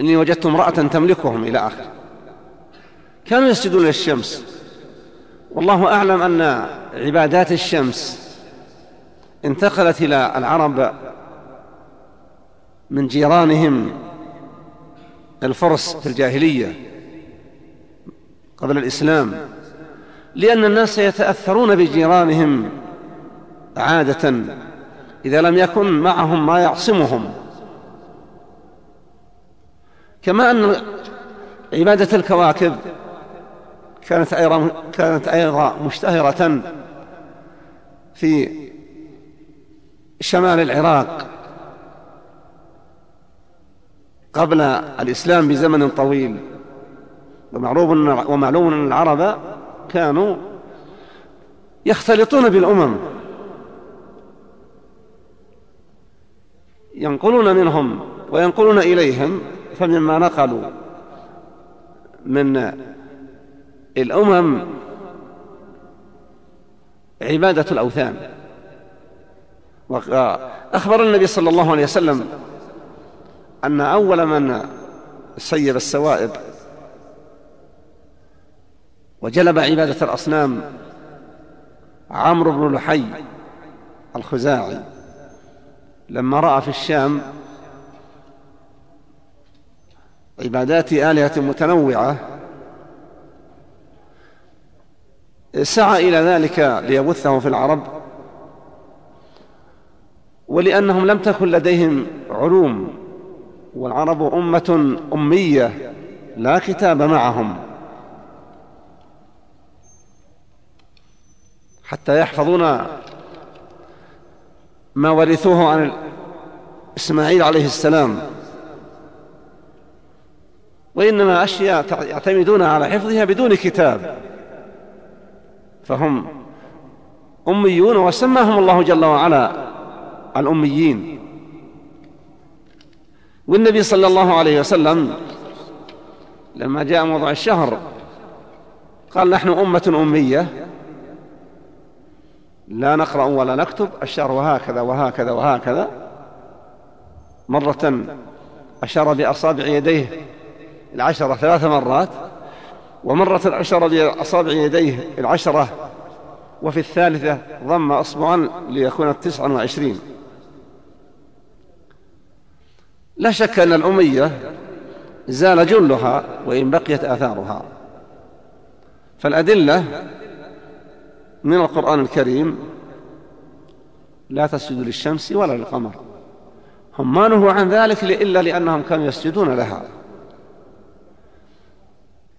إني وجدت امرأة تملكهم إلى آخر. كانوا يسجدون للشمس. والله أعلم أن عبادات الشمس انتقلت إلى العرب من جيرانهم. الفرس في الجاهلية قبل الإسلام لأن الناس يتأثرون بجيرانهم عادة إذا لم يكن معهم ما يعصمهم. كما أن عبادة الكواكب كانت أيضا كانت أيضا مشتهرة في شمال العراق. قبل الإسلام بزمن طويل. ومعلوم أن العرب كانوا يختلطون بالأمم. ينقلون منهم وينقلون إليهم فمما نقلوا من الأمم عبادة الأوثان. وأخبر النبي صلى الله عليه وسلم أن أول من سيب السوائب وجلب عبادة الأصنام عمرو بن لحي الخزاعي لما رأى في الشام عبادات آلهة متنوعة سعى إلى ذلك ليبثه في العرب ولأنهم لم تكن لديهم علوم والعرب أمة أمية لا كتاب معهم. حتى يحفظون ما ورثوه عن إسماعيل عليه السلام. وإنما أشياء يعتمدون على حفظها بدون كتاب. فهم أميون وسماهم الله جل وعلا الأميين. والنبي صلى الله عليه وسلم لما جاء موضع الشهر قال نحن أمة أمية لا نقرأ ولا نكتب الشهر وهكذا وهكذا وهكذا. مرة أشار بأصابع يديه العشرة ثلاث مرات ومرة أشار بأصابع يديه العشرة وفي الثالثة ضم أصبعا ليكون تسعا وعشرين لا شك أن الأمية زال جلها وإن بقيت آثارها. فالأدلة من القرآن الكريم لا تسجدوا للشمس ولا للقمر. هم ما نهوا عن ذلك إلا لأنهم كانوا يسجدون لها.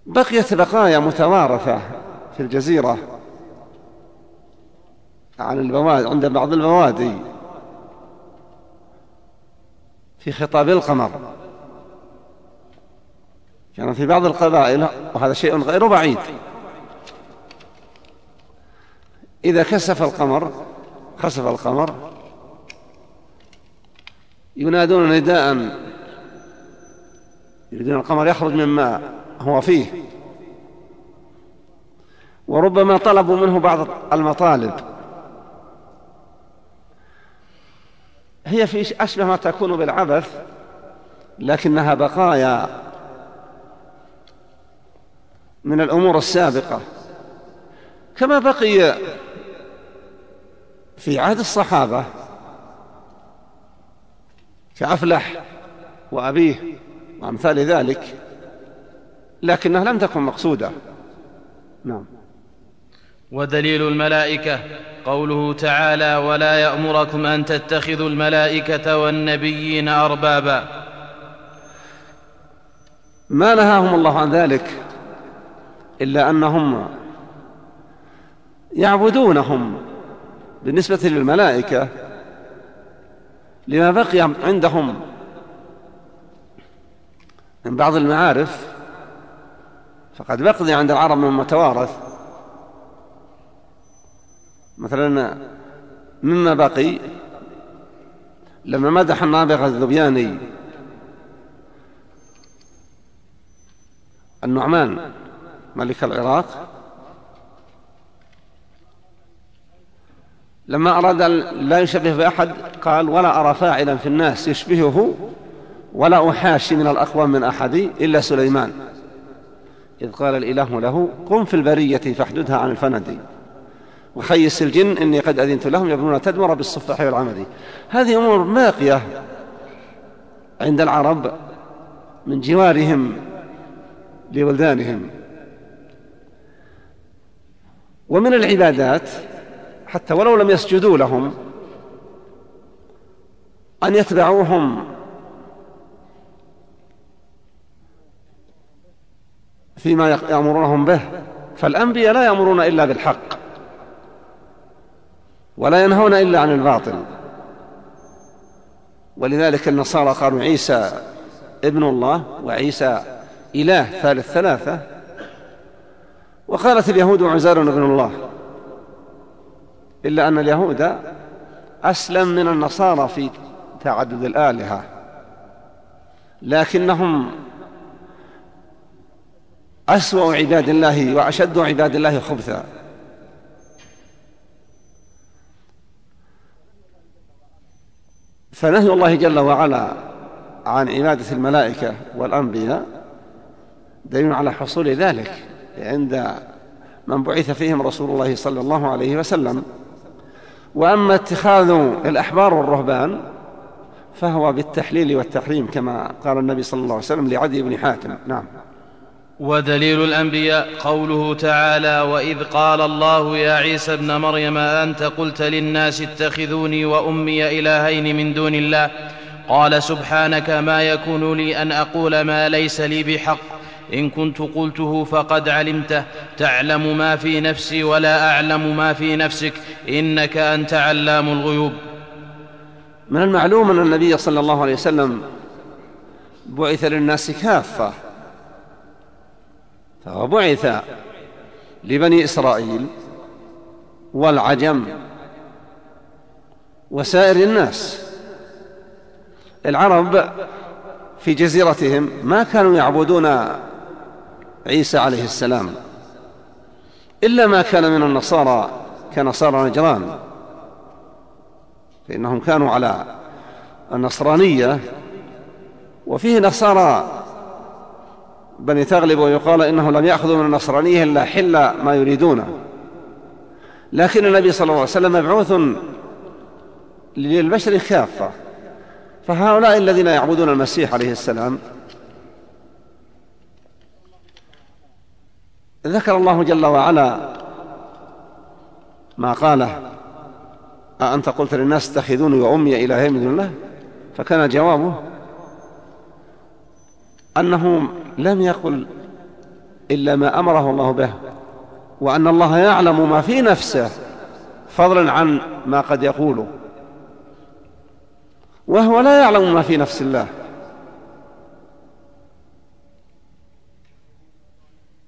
بقيت بقايا متوارثة في الجزيرة عن البوادي عند بعض البوادي. في خطاب القمر. كان في بعض القبائل وهذا شيء غير بعيد. إذا كسف القمر خسف القمر ينادون نداء. يريدون القمر يخرج مما هو فيه. وربما طلبوا منه بعض المطالب. هي في أشبه ما تكون بالعبث لكنها بقايا من الأمور السابقة. كما بقي في عهد الصحابة كأفلح وأبيه وأمثال ذلك لكنها لم تكن مقصودة. نعم. ودليل الملائكة. قوله تعالى ولا يأمركم أن تتخذوا الملائكة والنبيين أربابا. ما نهاهم الله عن ذلك إلا أنهم يعبدونهم بالنسبة للملائكة لما بقي عندهم من بعض المعارف. فقد بقي عند العرب من متوارث. مثلا مما بقي لما مدح النابغة الذبياني النعمان ملك العراق لما أراد أن لا يشبه بأحد قال ولا أرى فاعلا في الناس يشبهه ولا أحاشي من الأقوام من أحد إلا سليمان. إذ قال الإله له قم في البرية فاحددها عن الفند. وخيس الجن إني قد أذنت لهم يبنون تدمر بالصفاح والعمد هذه أمور باقية عند العرب من جوارهم لولدانهم. ومن العبادات حتى ولو لم يسجدوا لهم أن يتبعوهم فيما يأمرونهم به. فالأنبياء لا يأمرون إلا بالحق. ولا ينهون إلا عن الباطل. ولذلك النصارى قالوا عيسى ابن الله وعيسى إله ثالث ثلاثة. وقالت اليهود عزار ابن الله إلا أن اليهود أسلم من النصارى في تعدد الآلهة. لكنهم أسوأ عباد الله وأشد عباد الله خبثا. فنهي الله جل وعلا عن عبادة الملائكة والأنبياء دليل على حصول ذلك عند من بعث فيهم رسول الله صلى الله عليه وسلم. وأما اتخاذ الأحبار والرهبان فهو بالتحليل والتحريم كما قال النبي صلى الله عليه وسلم لعدي بن حاتم. نعم. ودليل الأنبياء قوله تعالى وإذ قال الله يا عيسى ابن مريم أنت قلت للناس اتخذوني وأمي إلهين من دون الله؟ قال سبحانك ما يكون لي أن أقول ما ليس لي بحق. إن كنت قلته فقد علمته. تعلم ما في نفسي ولا أعلم ما في نفسك. إنك أنت علام الغيوب. من المعلوم أن النبي صلى الله عليه وسلم بعث للناس كافة. فبعث لبني إسرائيل والعجم وسائر الناس. العرب في جزيرتهم ما كانوا يعبدون عيسى عليه السلام إلا ما كان من النصارى كنصارى نجران. فإنهم كانوا على النصرانية وفيه نصارى بني تغلب ويقال إنه لم يأخذوا من النصرانية إلا حل ما يريدونه لكن النبي صلى الله عليه وسلم مبعوث للبشر كافة فهؤلاء الذين يعبدون المسيح عليه السلام ذكر الله جل وعلا ما قاله. أأنت قلت للناس اتخذوني وأمي إلهين من دون الله؟ فكان جوابه أنه لم يقل إلا ما أمره الله به وأن الله يعلم ما في نفسه فضلا عن ما قد يقوله وهو لا يعلم ما في نفس الله.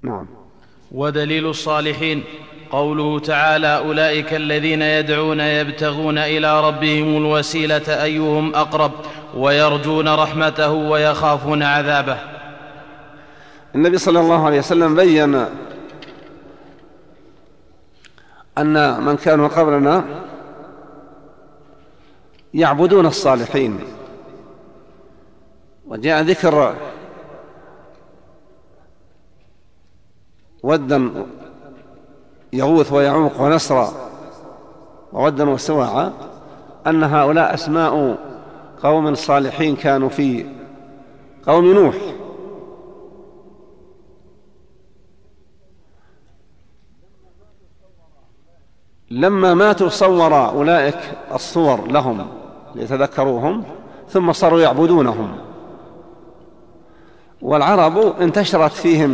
نعم. ودليل الصالحين قوله تعالى أولئك الذين يدعون يبتغون إلى ربهم الوسيلة أيهم أقرب ويرجون رحمته ويخافون عذابه. النبي صلى الله عليه وسلم بين أن من كانوا قبلنا يعبدون الصالحين. وجاء ذكر ودا يغوث ويعوق ونسرا وودا وسواعا أن هؤلاء أسماء قوم صالحين كانوا في قوم نوح. لما ماتوا صور أولئك الصور لهم ليتذكروهم ثم صاروا يعبدونهم. والعرب انتشرت فيهم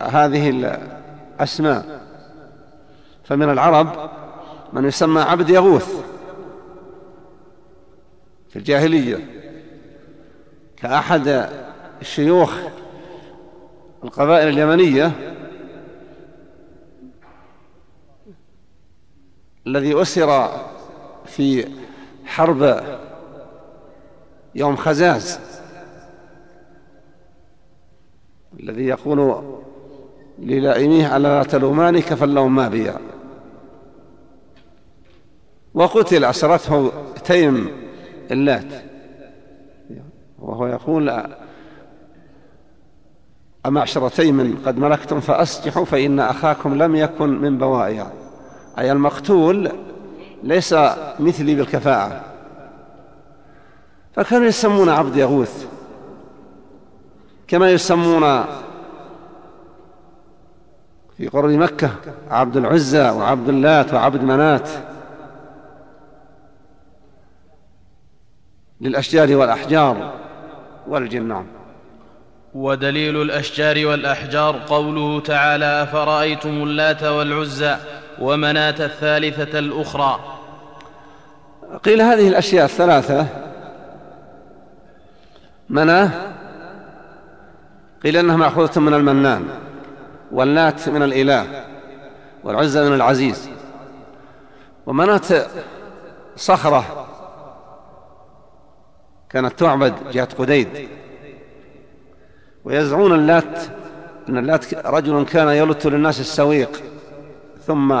هذه الأسماء. فمن العرب من يسمى عبد يغوث في الجاهلية كأحد الشيوخ القبائل اليمنية الذي أسر في حرب يوم خزاز الذي يقول للائميه ألا تلوماني كفلهم ما بيا. وقتل أسرته تيم اللات. وهو يقول أمعشر تيم قد ملكتم فأسجحوا فإن أخاكم لم يكن من بوائع. أي المقتول ليس مثلي بالكفاءة. فكانوا يسمون عبد يغوث. كما يسمون في قرب مكة عبد العزى وعبد اللات وعبد منات للأشجار والأحجار والجنان ودليل الأشجار والأحجار قوله تعالى أفرأيتم اللات والعزى ومناة الثالثة الأخرى. قيل هذه الأشياء الثلاثة. مناة قيل أنها مأخوذة من المنان. واللات من الإله. والعزى من العزيز. ومناة صخرة. كانت تعبد جهة قديد. ويزعمون اللات أن اللات رجل كان يلت للناس السويق ثم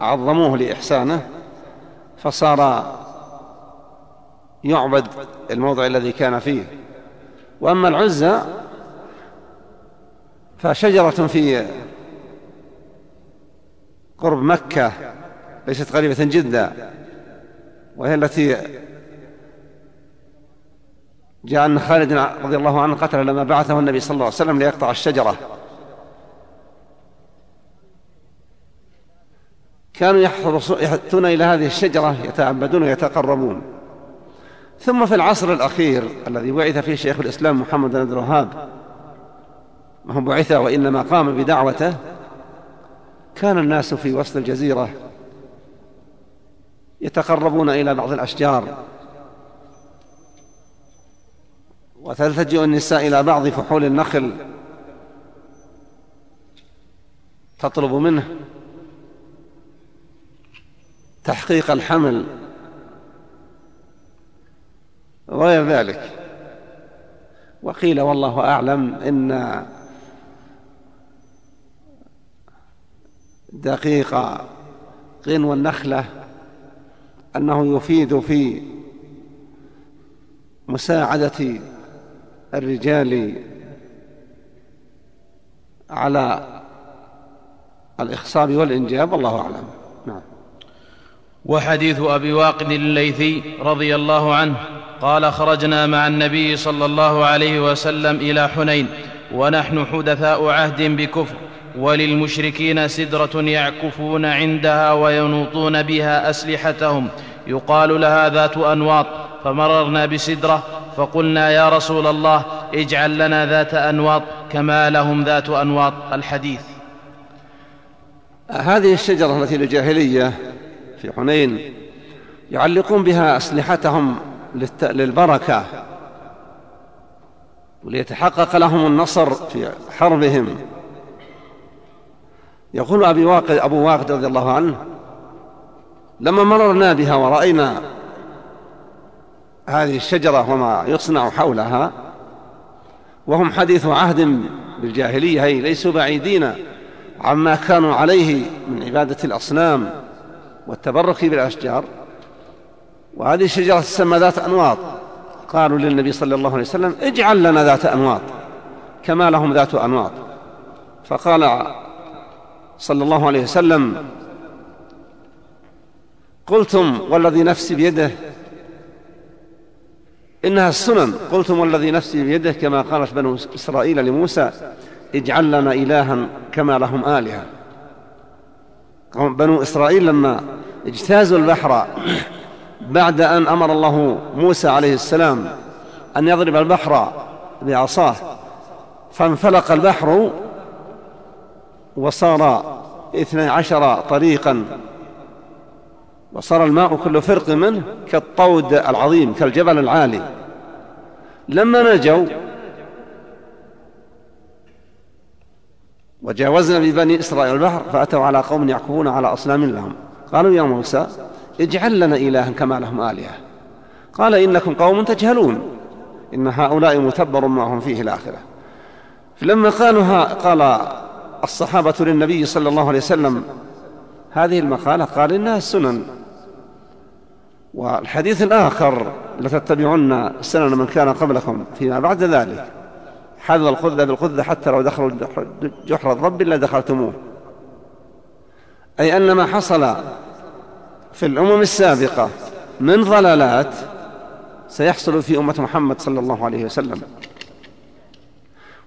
عظموه لإحسانه فصار يعبد الموضع الذي كان فيه. وأما العزى فشجرة في قرب مكة ليست غريبة جدا وهي التي جاء أن خالد رضي الله عنه قتل لما بعثه النبي صلى الله عليه وسلم ليقطع الشجرة. كانوا يأتون إلى هذه الشجرة يتعبدون ويتقربون. ثم في العصر الأخير الذي بعث فيه شيخ الإسلام محمد بن عبد الوهاب ما هو بعث وإنما قام بدعوته كان الناس في وسط الجزيرة يتقربون إلى بعض الأشجار. وتلتجئ النساء إلى بعض فحول النخل تطلب منه تحقيق الحمل وغير ذلك. وقيل والله أعلم إن دقيق غنو النخلة أنه يفيد في مساعدة الرجال على الإخصاب والإنجاب والله أعلم. نعم. وحديث أبي واقد الليثي رضي الله عنه قال خرجنا مع النبي صلى الله عليه وسلم إلى حنين ونحن حدثاء عهد بكفر وللمشركين سدرة يعكفون عندها وينوطون بها أسلحتهم يقال لها ذات أنواط فمررنا بسدرة فقلنا يا رسول الله اجعل لنا ذات أنواط كما لهم ذات أنواط الحديث. هذه الشجرة التي للجاهلية في حنين يعلقون بها أسلحتهم للبركة وليتحقق لهم النصر في حربهم. يقول أبي واقد أبو واقد رضي الله عنه لما مررنا بها ورأينا هذه الشجرة وما يصنع حولها وهم حديث عهد بالجاهلية هي ليسوا بعيدين عما كانوا عليه من عبادة الأصنام والتبرك بالأشجار. وهذه الشجرة تسمى ذات أنواط. قالوا للنبي صلى الله عليه وسلم اجعل لنا ذات أنواط كما لهم ذات أنواط. فقال صلى الله عليه وسلم قلتم والذي نفسي بيده إنها السنن. قلتم والذي نفسي بيده كما قالت بنو إسرائيل لموسى اجعل لنا إلها كما لهم آلهة. بنو إسرائيل لما اجتازوا البحر بعد أن أمر الله موسى عليه السلام أن يضرب البحر بعصاه فانفلق البحر وصار اثني عشر طريقا. وصار الماء كل فرق منه كالطود العظيم كالجبل العالي. لما نجوا وجاوزنا ببني إسرائيل البحر فأتوا على قوم يعكفون على أصنام لهم. قالوا يا موسى اجعل لنا إلها كما لهم آلهة. قال إنكم قوم تجهلون. إن هؤلاء متبر ما هم فيه الآخرة. فلما قالوا قال الصحابة للنبي صلى الله عليه وسلم هذه المقالة قال إنها السنن والحديث الآخر لتتبعن سنن من كان قبلكم فيما بعد ذلك. حذو القذة بالقذة حتى لو دخلوا جحر الرب لدخلتموه أي أن ما حصل في الأمم السابقة من ضلالات سيحصل في أمة محمد صلى الله عليه وسلم.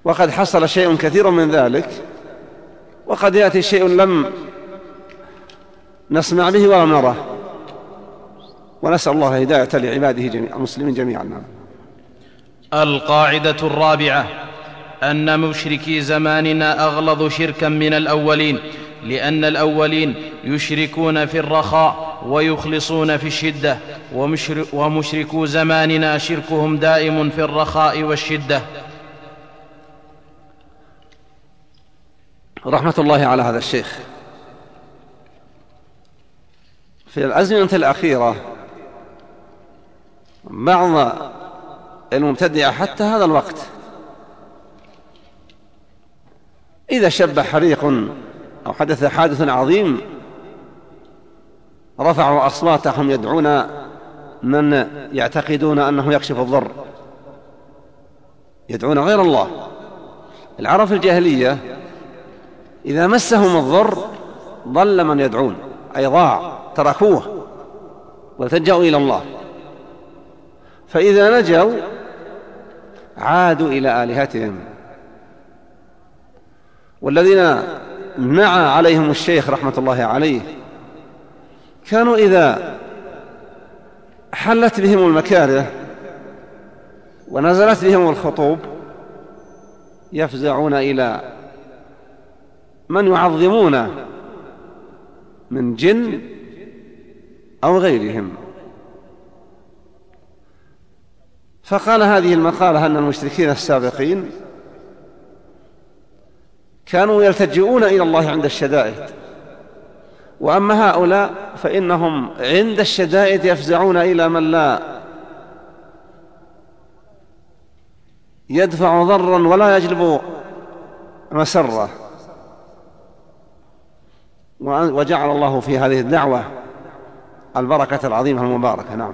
وقد حصل شيء كثير من ذلك. وقد يأتي شيء لم نسمع به ولم نره ونسأل الله هداية لعباده جميع المسلمين جميعا. نعم. القاعدة الرابعة أن مشركي زماننا أغلظ شركا من الأولين لأن الأولين يشركون في الرخاء ويخلصون في الشدة ومشركو زماننا شركهم دائم في الرخاء والشدة. رحمة الله على هذا الشيخ. في الأزمنة الأخيرة بعض المبتدعة حتى هذا الوقت إذا شب حريق أو حدث حادث عظيم رفعوا أصواتهم يدعون من يعتقدون أنه يكشف الضر. يدعون غير الله. العرب في الجاهلية إذا مسهم الضر ضل من يدعون أي ضاع. تركوه والتجأوا إلى الله. فإذا نجوا عادوا إلى آلهتهم. والذين نعى عليهم الشيخ رحمة الله عليه كانوا إذا حلت بهم المكاره ونزلت بهم الخطوب يفزعون إلى من يعظمون من جن أو غيرهم. فقال هذه المقالة أن المشركين السابقين كانوا يلتجئون إلى الله عند الشدائد. وأما هؤلاء فإنهم عند الشدائد يفزعون إلى من لا يدفع ضرا ولا يجلب مسره. وجعل الله في هذه الدعوة البركة العظيمة المباركة نعم.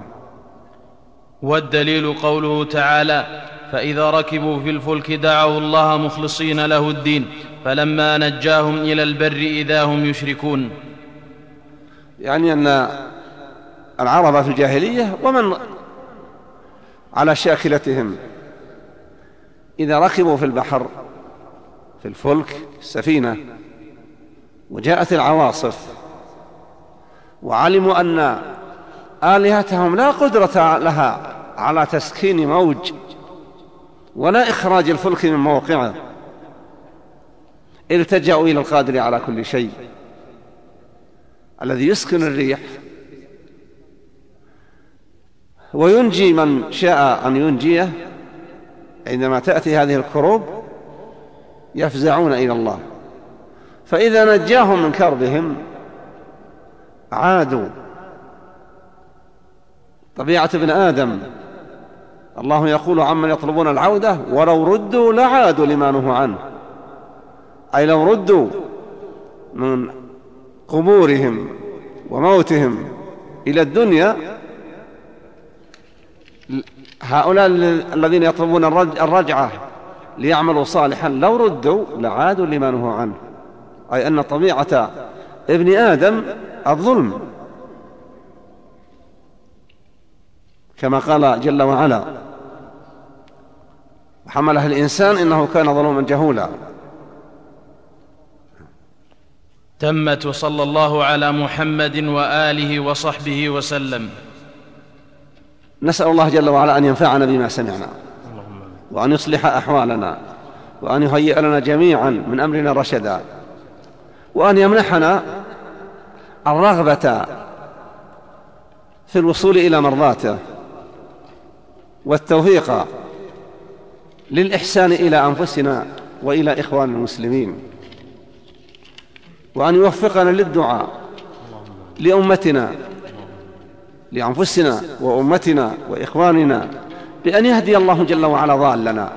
والدليل قوله تعالى فإذا ركبوا في الفلك دعوا الله مخلصين له الدين فلما نجاهم إلى البر إذا هم يشركون. يعني أن العرب في الجاهلية ومن على شاكلتهم إذا ركبوا في البحر في الفلك السفينة وجاءت العواصف وعلموا أن آلهتهم لا قدرة لها على تسكين موج ولا إخراج الفلك من موقعه. التجأوا إلى القادر على كل شيء. الذي يسكن الريح. وينجي من شاء أن ينجيه. عندما تأتي هذه الكروب يفزعون إلى الله. فإذا نجاهم من كربهم عادوا. طبيعة ابن آدم. الله يقول عمن يطلبون العودة ولو ردوا لعادوا لما نهوا عنه. أي لو ردوا من قبورهم وموتهم إلى الدنيا هؤلاء الذين يطلبون الرجعة ليعملوا صالحا لو ردوا لعادوا لما نهوا عنه. أي أن طبيعة ابن آدم الظلم. كما قال جل وعلا حملها الإنسان إنه كان ظلوما جهولا. تمت وصلى الله على محمد وآله وصحبه وسلم. نسأل الله جل وعلا أن ينفعنا بما سمعنا وأن يصلح أحوالنا وأن يهيئ لنا جميعا من أمرنا رشدا. وأن يمنحنا الرغبة في الوصول إلى مرضاته والتوفيق للإحسان إلى أنفسنا وإلى إخوان المسلمين. وأن يوفقنا للدعاء لأمتنا لأنفسنا وأمتنا وإخواننا بأن يهدي الله جل وعلا ضالنا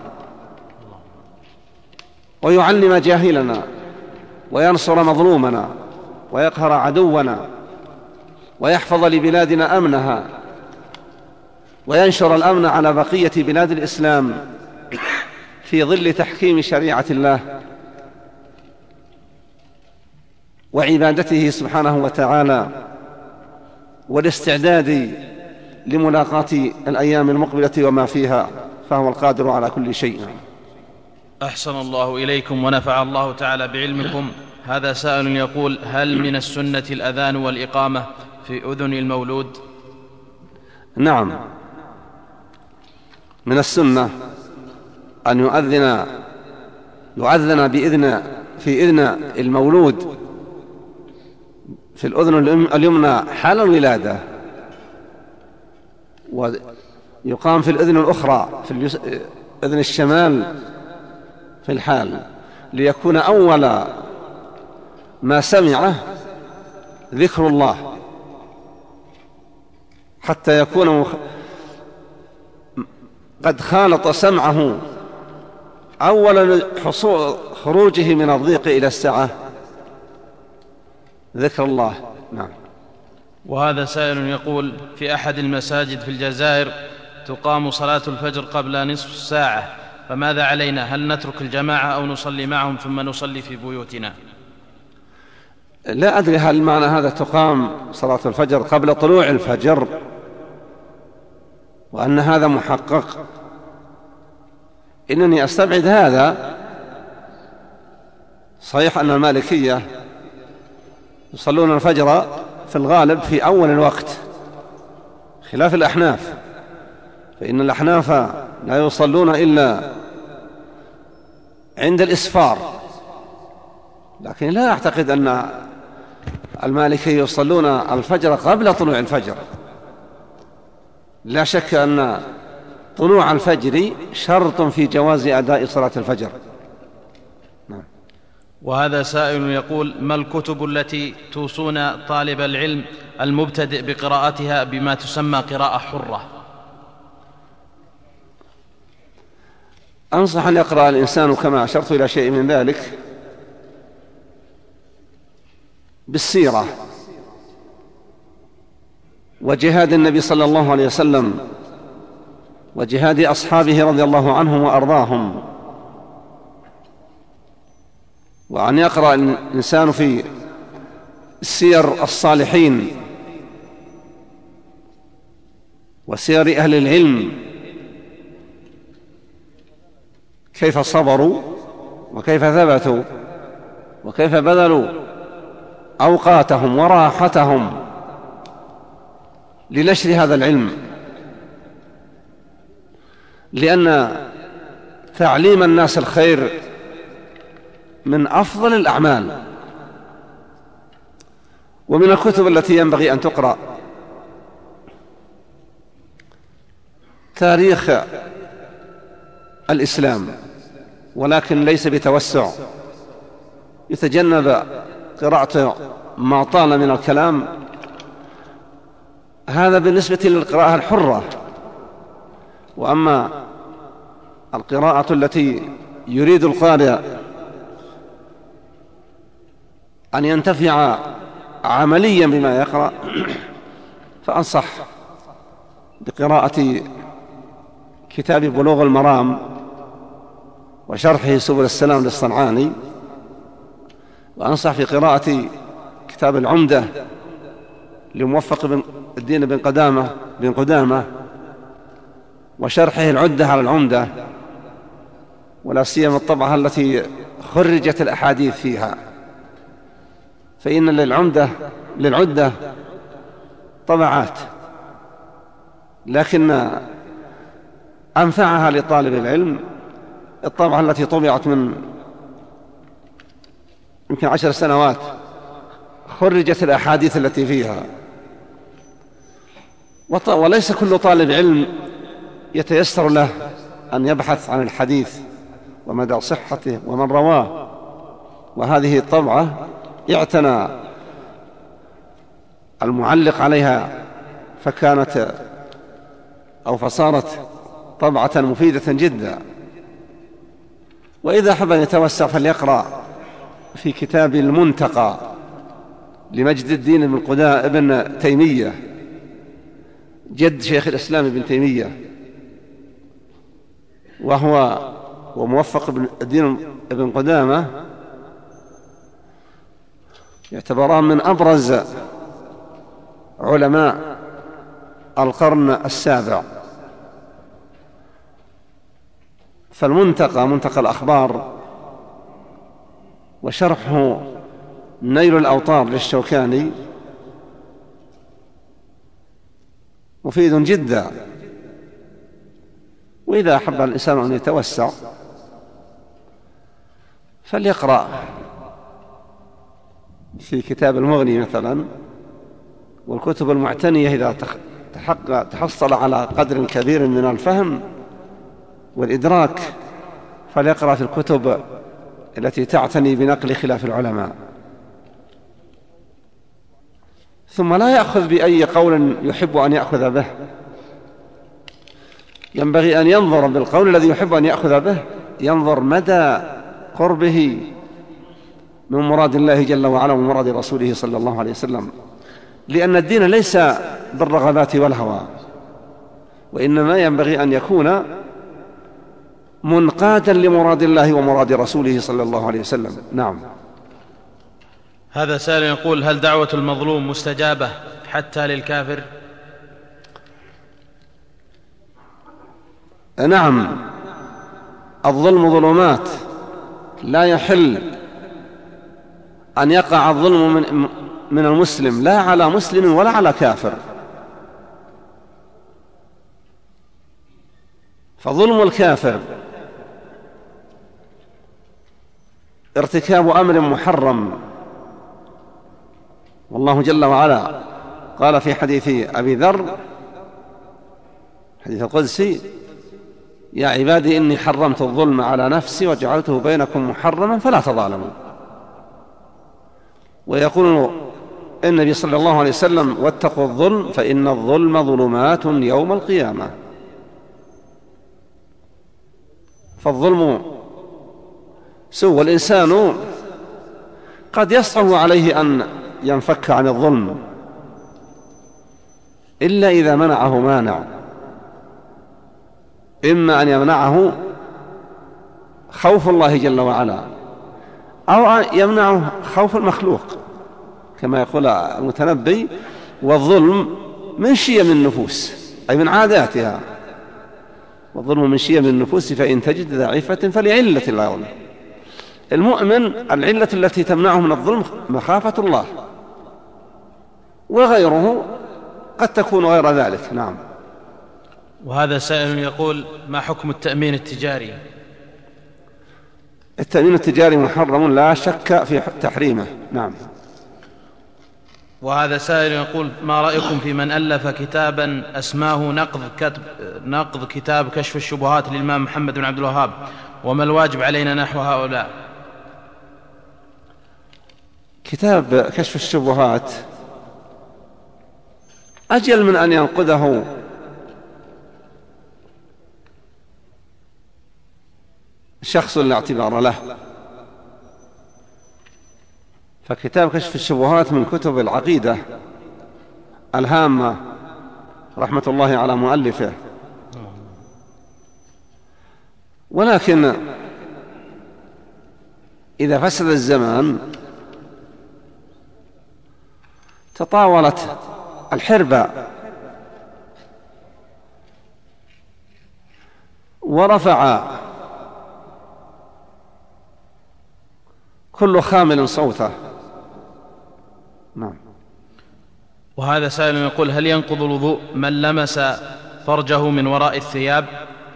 ويعلم جاهلنا وينصر مظلومنا ويقهر عدونا ويحفظ لبلادنا أمنها وينشر الأمن على بقية بلاد الإسلام في ظل تحكيم شريعة الله وعبادته سبحانه وتعالى والاستعداد لملاقاة الأيام المقبلة وما فيها فهو القادر على كل شيء. أحسن الله إليكم ونفع الله تعالى بعلمكم. هذا سائل يقول هل من السنة الأذان والإقامة في أذن المولود؟ نعم. من السنة أن يؤذن يؤذن بإذن في إذن المولود في الأذن اليمنى حال الولادة ويقام في الأذن الأخرى في أذن الشمال في الحال ليكون أول ما سمعه ذكر الله حتى يكون قد خالط سمعه. أول حصول خروجه من الضيق إلى السعة ذكر الله نعم. وهذا سائل يقول في أحد المساجد في الجزائر تقام صلاة الفجر قبل نصف ساعة. فماذا علينا؟ هل نترك الجماعة أو نصلي معهم ثم نصلي في بيوتنا؟ لا أدري هل معنى هذا تقام صلاة الفجر قبل طلوع الفجر وأن هذا محقق. إنني أستبعد هذا. صحيح أن المالكية يصلون الفجر في الغالب في أول الوقت خلاف الأحناف فإن الأحناف لا يصلون إلا الإسفار. لكن لا أعتقد أن المالكية يصلون الفجر قبل طلوع الفجر. لا شك أن طلوع الفجر شرط في جواز أداء صلاة الفجر. نعم. وهذا سائل يقول ما الكتب التي توصون طالب العلم المبتدئ بقراءتها بما تسمى قراءة حرة؟ أنصح أن يقرأ الإنسان كما أشرت إلى شيء من ذلك بالسيرة وجهاد النبي صلى الله عليه وسلم وجهاد أصحابه رضي الله عنهم وأرضاهم وأن يقرأ الإنسان في سير الصالحين وسير أهل العلم كيف صبروا وكيف ثبتوا وكيف بذلوا أوقاتهم وراحتهم لنشر هذا العلم لأن تعليم الناس الخير من أفضل الأعمال ومن الكتب التي ينبغي أن تقرأ. تاريخ الإسلام ولكن ليس بتوسع. يتجنب قراءة ما طال من الكلام. هذا بالنسبة للقراءة الحرة. وأما القراءة التي يريد القارئ أن ينتفع عمليا بما يقرأ فأنصح بقراءة كتاب بلوغ المرام. وشرحه سبل السلام للصنعاني. وأنصح في قراءة كتاب العمدة لموفق بن الدين بن قدامة بن قدامة وشرحه العدة على العمدة ولا سيما الطبعة التي خرجت الأحاديث فيها. فإن للعمدة للعدة طبعات لكن أنفعها لطالب العلم الطبعة التي طبعت من يمكن عشر سنوات خرجت الأحاديث التي فيها. وليس كل طالب علم يتيسر له أن يبحث عن الحديث ومدى صحته ومن رواه. وهذه الطبعة اعتنى المعلق عليها فكانت أو فصارت طبعة مفيدة جدا. وإذا أحب أن يتوسع فليقرأ في كتاب المنتقى لمجد الدين بن قداء ابن تيمية جد شيخ الإسلام ابن تيمية وهو وموفق ابن الدين ابن قدامة يعتبران من أبرز علماء القرن السابع. فالمنتقى منتقى الأخبار وشرحه نيل الأوطار للشوكاني مفيد جدا. وإذا أحب الإنسان أن يتوسع فليقرأ. في كتاب المغني مثلا والكتب المعتنية إذا تحصل على قدر كبير من الفهم والإدراك فليقرأ في الكتب التي تعتني بنقل خلاف العلماء. ثم لا يأخذ بأي قول يحب أن يأخذ به. ينبغي أن ينظر بالقول الذي يحب أن يأخذ به ينظر مدى قربه من مراد الله جل وعلا ومن مراد رسوله صلى الله عليه وسلم. لأن الدين ليس بالرغبات والهوى وإنما ينبغي أن يكون منقادا لمراد الله ومراد رسوله صلى الله عليه وسلم. نعم. هذا سائل يقول هل دعوة المظلوم مستجابة حتى للكافر؟ نعم. الظلم ظلمات. لا يحل أن يقع الظلم من, من المسلم لا على مسلم ولا على كافر. فظلم الكافر ارتكاب أمر محرم. والله جل وعلا قال في حديث أبي ذر حديث القدسي يا عبادي إني حرمت الظلم على نفسي وجعلته بينكم محرما فلا تظالموا. ويقول النبي صلى الله عليه وسلم واتقوا الظلم فإن الظلم ظلمات يوم القيامة. فالظلم سوء والإنسان قد يصعب عليه أن ينفك عن الظلم إلا إذا منعه مانع. إما أن يمنعه خوف الله جل وعلا أو يمنعه خوف المخلوق كما يقول المتنبي والظلم من شيم النفوس أي من عاداتها. والظلم من شيم النفوس فإن تجد ضعيفة فلعلة لا يظلم المؤمن العلة التي تمنعه من الظلم مخافة الله. وغيره قد تكون غير ذلك. نعم. وهذا سائل يقول ما حكم التأمين التجاري؟ التأمين التجاري محرم لا شك في تحريمه. نعم. وهذا سائل يقول ما رأيكم في من ألف كتابا أسماه نقض, كتب نقض كتاب كشف الشبهات للإمام محمد بن عبد الوهاب؟ وما الواجب علينا نحو هؤلاء؟ كتاب كشف الشبهات. أجل من أن ينقذه. شخص لا اعتبار له. فكتاب كشف الشبهات من كتب العقيدة الهامة رحمة الله على مؤلفه. ولكن إذا فسد الزمان تطاولت الحربة. ورفع كل خامل صوته. نعم. وهذا سائل يقول هل ينقض الوضوء من لمس فرجه من وراء الثياب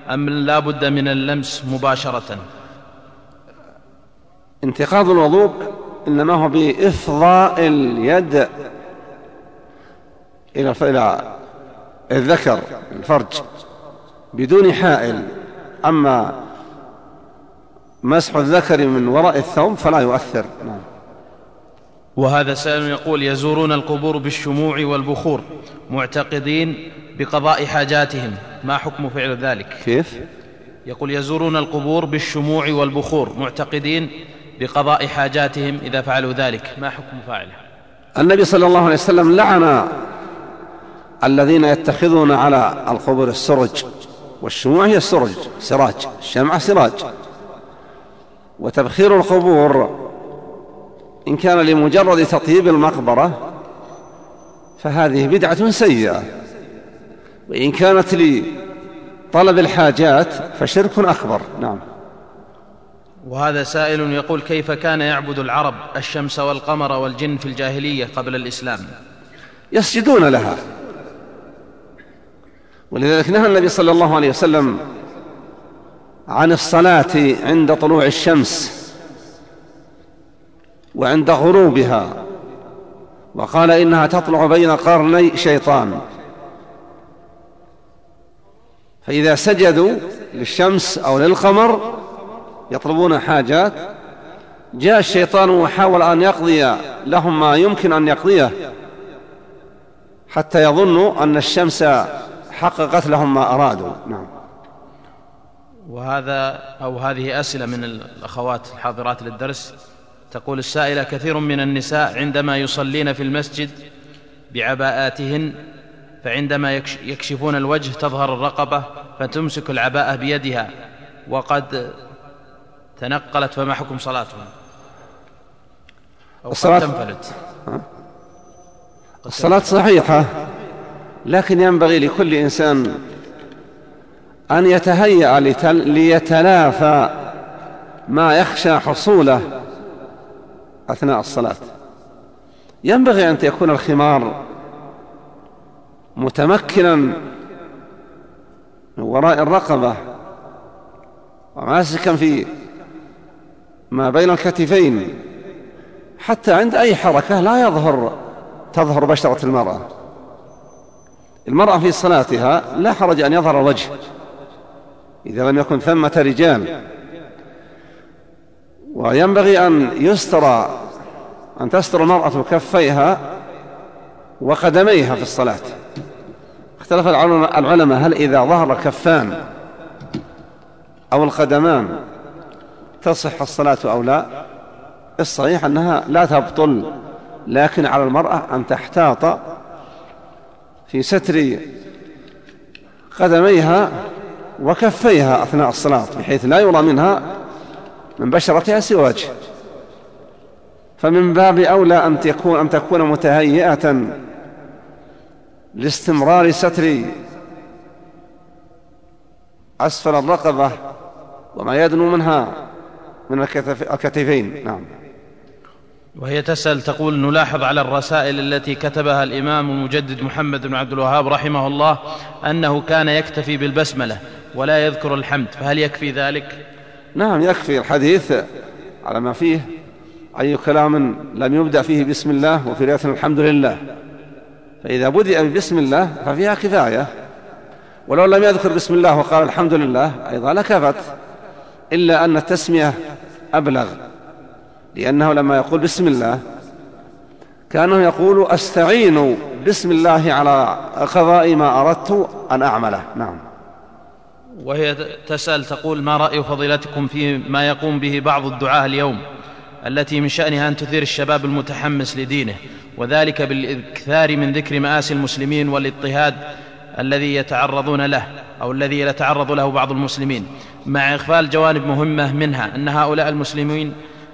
أم لا بد من اللمس مباشرة؟ انتقاض الوضوء إنما هو بإفضاء اليد. إلى الذكر الفرج بدون حائل. أما مسح الذكر من وراء الثوب فلا يؤثر. نعم. وهذا سائل يقول يزورون القبور بالشموع والبخور معتقدين بقضاء حاجاتهم. ما حكم فعل ذلك؟ كيف؟ يقول يزورون القبور بالشموع والبخور معتقدين بقضاء حاجاتهم إذا فعلوا ذلك. ما حكم فاعله؟ النبي صلى الله عليه وسلم لعن الذين يتخذون على القبور السرج والشموع هي السرج سراج الشمعة سراج. وتبخير القبور إن كان لمجرد تطيب المقبرة فهذه بدعة سيئة. وإن كانت لطلب الحاجات فشرك أكبر. نعم. وهذا سائل يقول كيف كان يعبد العرب الشمس والقمر والجن في الجاهلية قبل الإسلام؟ يسجدون لها. ولذلك نهى النبي صلى الله عليه وسلم عن الصلاة عند طلوع الشمس وعند غروبها وقال إنها تطلع بين قرني شيطان. فإذا سجدوا للشمس أو للقمر يطلبون حاجات جاء الشيطان وحاول أن يقضي لهم ما يمكن أن يقضيه حتى يظنوا أن الشمس حققت لهم ما أرادوا. نعم. وهذا أو هذه أسئلة من الأخوات الحاضرات للدرس. تقول السائلة كثير من النساء عندما يصلين في المسجد بعباءاتهن فعندما يكشفون الوجه تظهر الرقبة فتمسك العباءة بيدها. وقد تنقلت فما حكم صلاتهم أو الصلاة تنفلت. الصلاة صحيحة. لكن ينبغي لكل إنسان أن يتهيأ ليتلافى ما يخشى حصوله أثناء الصلاة. ينبغي أن يكون الخمار متمكنا من وراء الرقبة وماسكا في ما بين الكتفين حتى عند أي حركة لا يظهر تظهر بشرة المرأة. المرأة في صلاتها لا حرج أن يظهر الوجه إذا لم يكن ثمة رجال. وينبغي أن يستر أن تستر المرأة كفيها وقدميها في الصلاة. اختلف العلماء هل إذا ظهر الكفان أو القدمان تصح الصلاة أو لا؟ الصحيح أنها لا تبطل لكن على المرأة أن تحتاط في ستر قدميها وكفيها أثناء الصلاة بحيث لا يرى منها من بشرتها سوى وجه فمن باب أولى أن تكون أن تكون متهيئة لاستمرار ستر أسفل الرقبة وما يدنو منها من الكتفين. نعم. وهي تسأل تقول نلاحظ على الرسائل التي كتبها الإمام المجدد محمد بن عبد الوهاب رحمه الله أنه كان يكتفي بالبسملة ولا يذكر الحمد فهل يكفي ذلك؟ نعم يكفي الحديث على ما فيه أي كلام لم يبدأ فيه بسم الله وفي رواية الحمد لله. فإذا بدأ ببسم الله ففيها كفاية. ولو لم يذكر بسم الله وقال الحمد لله أيضا لكفت إلا أن التسمية أبلغ. لأنه لما يقول بسم الله كأنه يقول أستعين بسم الله على قضاء ما أردت أن أعمله. نعم. وهي تسأل تقول ما رأي فضيلتكم في ما يقوم به بعض الدعاة اليوم التي من شأنها أن تثير الشباب المتحمس لدينه وذلك بالإكثار من ذكر مآسي المسلمين والاضطهاد الذي يتعرضون له أو الذي يتعرض له بعض المسلمين؟ مع إغفال جوانب مهمة منها أن هؤلاء المسلمين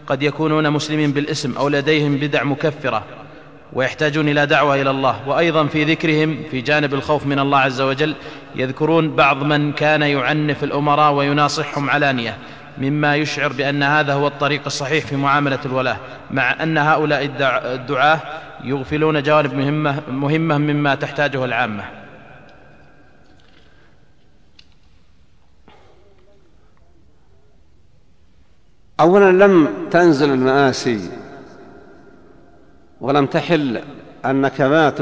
قد يكونون مسلمين بالاسم أو لديهم بدع مكفرة ويحتاجون إلى دعوة إلى الله. وأيضا في ذكرهم في جانب الخوف من الله عز وجل يذكرون بعض من كان يعنف الأمراء ويناصحهم علانية مما يشعر بأن هذا هو الطريق الصحيح في معاملة الولاة. مع أن هؤلاء الدعاة يغفلون جوانب مهمة مهمة مما تحتاجه العامة. اولا لم تنزل المآسي ولم تحل النكبات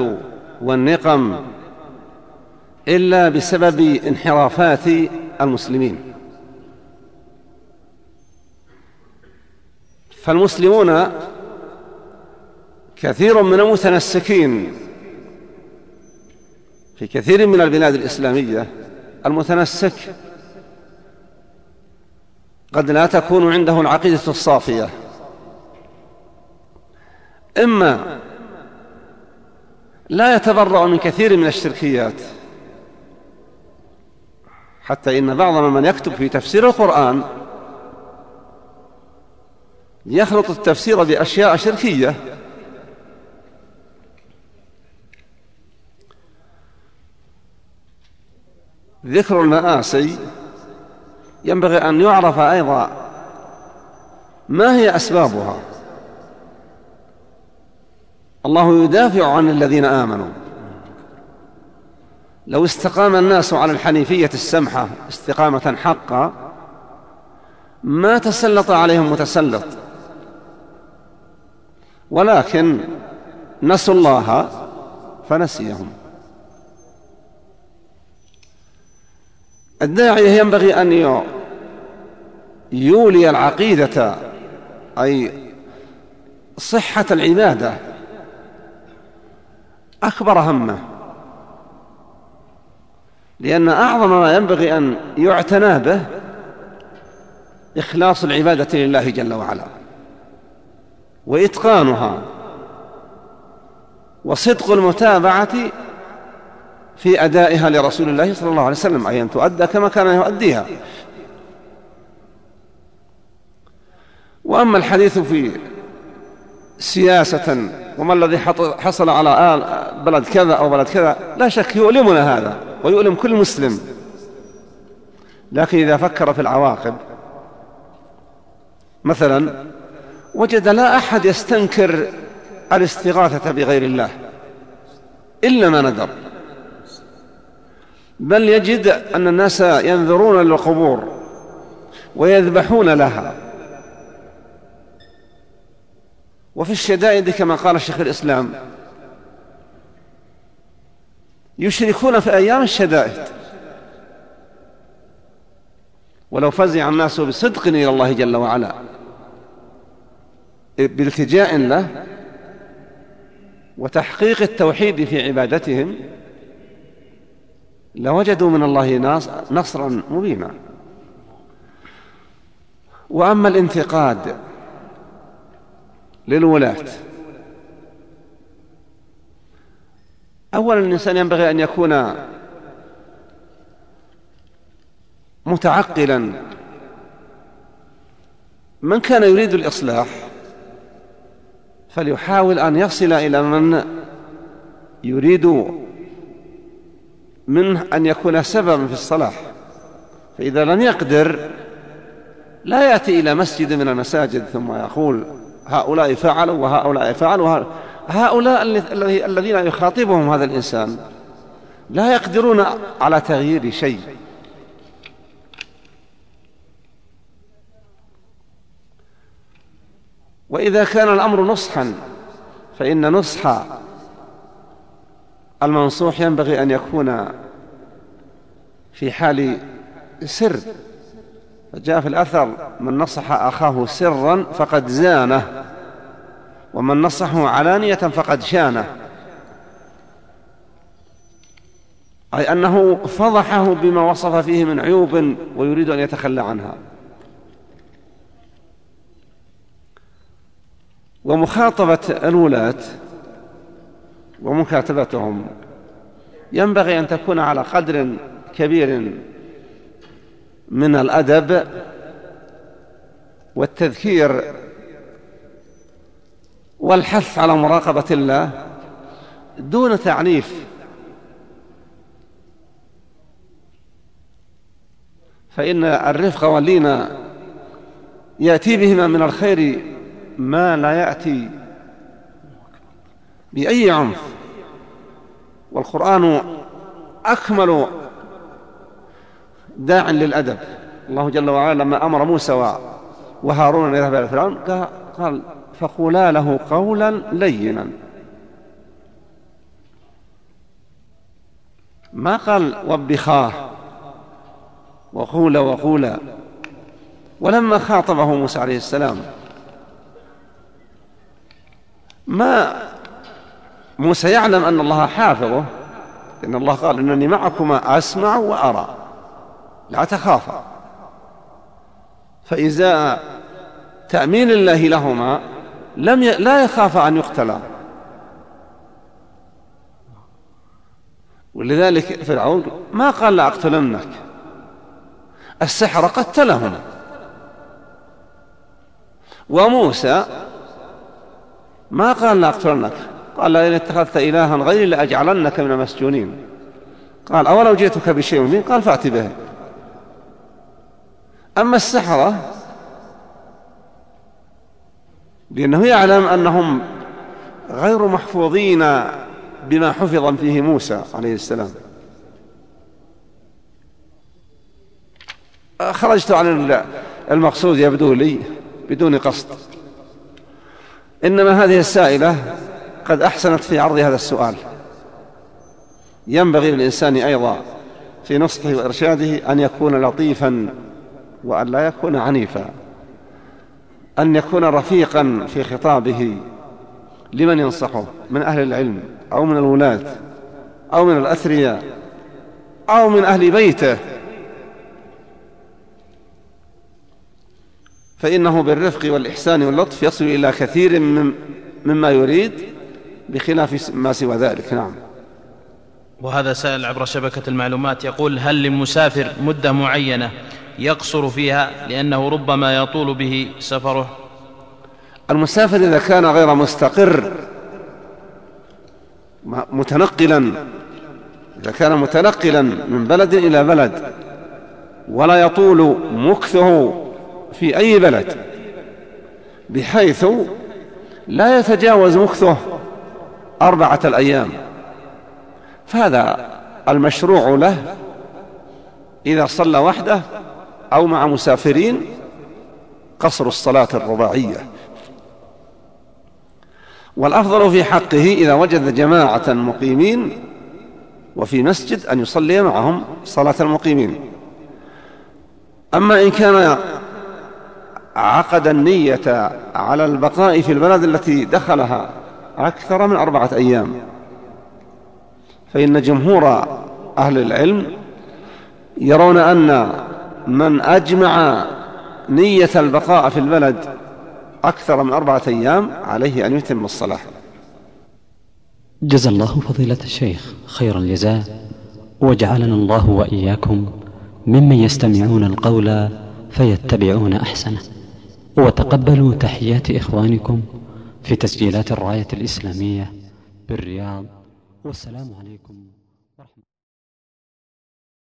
والنقم إلا بسبب انحرافات المسلمين. فالمسلمون كثير من المتنسكين في كثير من البلاد الإسلامية المتنسك قد لا تكون عنده العقيدة الصافية. إما لا يتبرأ من كثير من الشركيات. حتى إن بعض من يكتب في تفسير القرآن يخلط التفسير بأشياء شركية. ذكر المآسي ينبغي أن يعرف أيضا ما هي أسبابها. الله يدافع عن الذين آمنوا. لو استقام الناس على الحنيفية السمحة استقامة حقا ما تسلط عليهم متسلط. ولكن نسوا الله فنسيهم. الداعية ينبغي أن يولي العقيدة أي صحة العبادة. أكبر همه. لأن أعظم ما ينبغي أن يعتنى به إخلاص العبادة لله جل وعلا وإتقانها وصدق المتابعة في أدائها لرسول الله صلى الله عليه وسلم أي أن تؤدى كما كان يؤديها. وأما الحديث في سياسة وما الذي حصل على آل بلد كذا أو بلد كذا لا شك يؤلمنا هذا ويؤلم كل مسلم. لكن إذا فكر في العواقب مثلا وجد لا أحد يستنكر الاستغاثة بغير الله إلا ما ندر. بل يجد أن الناس ينذرون للقبور ويذبحون لها. وفي الشدائد كما قال شيخ الإسلام يشركون في أيام الشدائد. ولو فزع الناس بصدق إلى الله جل وعلا بالتجاء له وتحقيق التوحيد في عبادتهم لوجدوا من الله نصرا مبينا. وأما الانتقاد للولاة اولا الإنسان ينبغي أن يكون متعقلا. من كان يريد الإصلاح فليحاول أن يصل إلى من يريد منه أن يكون سببا في الصلاح. فإذا لم يقدر لا يأتي إلى مسجد من المساجد ثم يقول هؤلاء فعلوا وهؤلاء فعلوا. هؤلاء الذين يخاطبهم هذا الإنسان لا يقدرون على تغيير شيء. وإذا كان الأمر نصحا فإن نصح المنصوح ينبغي أن يكون في حال سر. فجاء في الأثر من نصح أخاه سرا فقد زانه ومن نصحه علانية فقد شانه. أي أنه فضحه بما وصف فيه من عيوب ويريد أن يتخلى عنها. ومخاطبة الولاة ومكاتبتهم. ينبغي أن تكون على قدر كبير من الأدب والتذكير والحث على مراقبة الله دون تعنيف. فإن الرفق واللين يأتي بهما من الخير ما لا يأتي بأي عنف. والقرآن أكمل داع للأدب. الله جل وعلا لما أمر موسى وهارون أن يذهبا إلى فرعون قال فقولا له قولا لينا. ما قال وبخاه وقولا وقولا ولما خاطبه موسى عليه السلام ما موسى يعلم أن الله حافظه لأن الله قال إنني معكما أسمع وأرى لا تخافا. فإذا تأمين الله لهما لم ي... لا يخاف أن يقتلا. ولذلك فرعون ما قال لأقتلنك السحر قتلهم وموسى ما قال لأقتلنك قال لئن اتخذت إلها غيري لأجعلنك من المسجونين. قال أولو جئتك بشيء مبين قال فأت به. أما السحرة لأنه يعلم أنهم غير محفوظين بما حفظ فيه موسى عليه السلام. خرجت عن المقصود يبدو لي بدون قصد. إنما هذه السائلة قد أحسنت في عرض هذا السؤال. ينبغي للإنسان أيضا في نصحه وإرشاده أن يكون لطيفا وأن لا يكون عنيفا. أن يكون رفيقا في خطابه لمن ينصحه من أهل العلم أو من الولاة أو من الأثرياء أو من أهل بيته. فإنه بالرفق والإحسان واللطف يصل إلى كثير من مما يريد بخلاف ما سوى ذلك نعم. وهذا سائل عبر شبكة المعلومات يقول هل للمسافر مدة معينة يقصر فيها لأنه ربما يطول به سفره؟ المسافر إذا كان غير مستقر متنقلا إذا كان متنقلا من بلد إلى بلد ولا يطول مكثه في أي بلد بحيث لا يتجاوز مكثه. أربعة الأيام. فهذا المشروع له إذا صلى وحده أو مع مسافرين قصر الصلاة الرباعية. والأفضل في حقه إذا وجد جماعة مقيمين وفي مسجد أن يصلي معهم صلاة المقيمين. أما إن كان عقد النية على البقاء في البلد التي دخلها أكثر من أربعة أيام. فإن جمهور أهل العلم يرون أن من أجمع نية البقاء في البلد أكثر من أربعة أيام عليه أن يتم الصلاة. جزى الله فضيلة الشيخ خير الجزاء وجعلنا الله وإياكم ممن يستمعون القول فيتبعون أحسنه. وتقبلوا تحيات إخوانكم في تسجيلات الراية الإسلامية بالرياض. والسلام عليكم.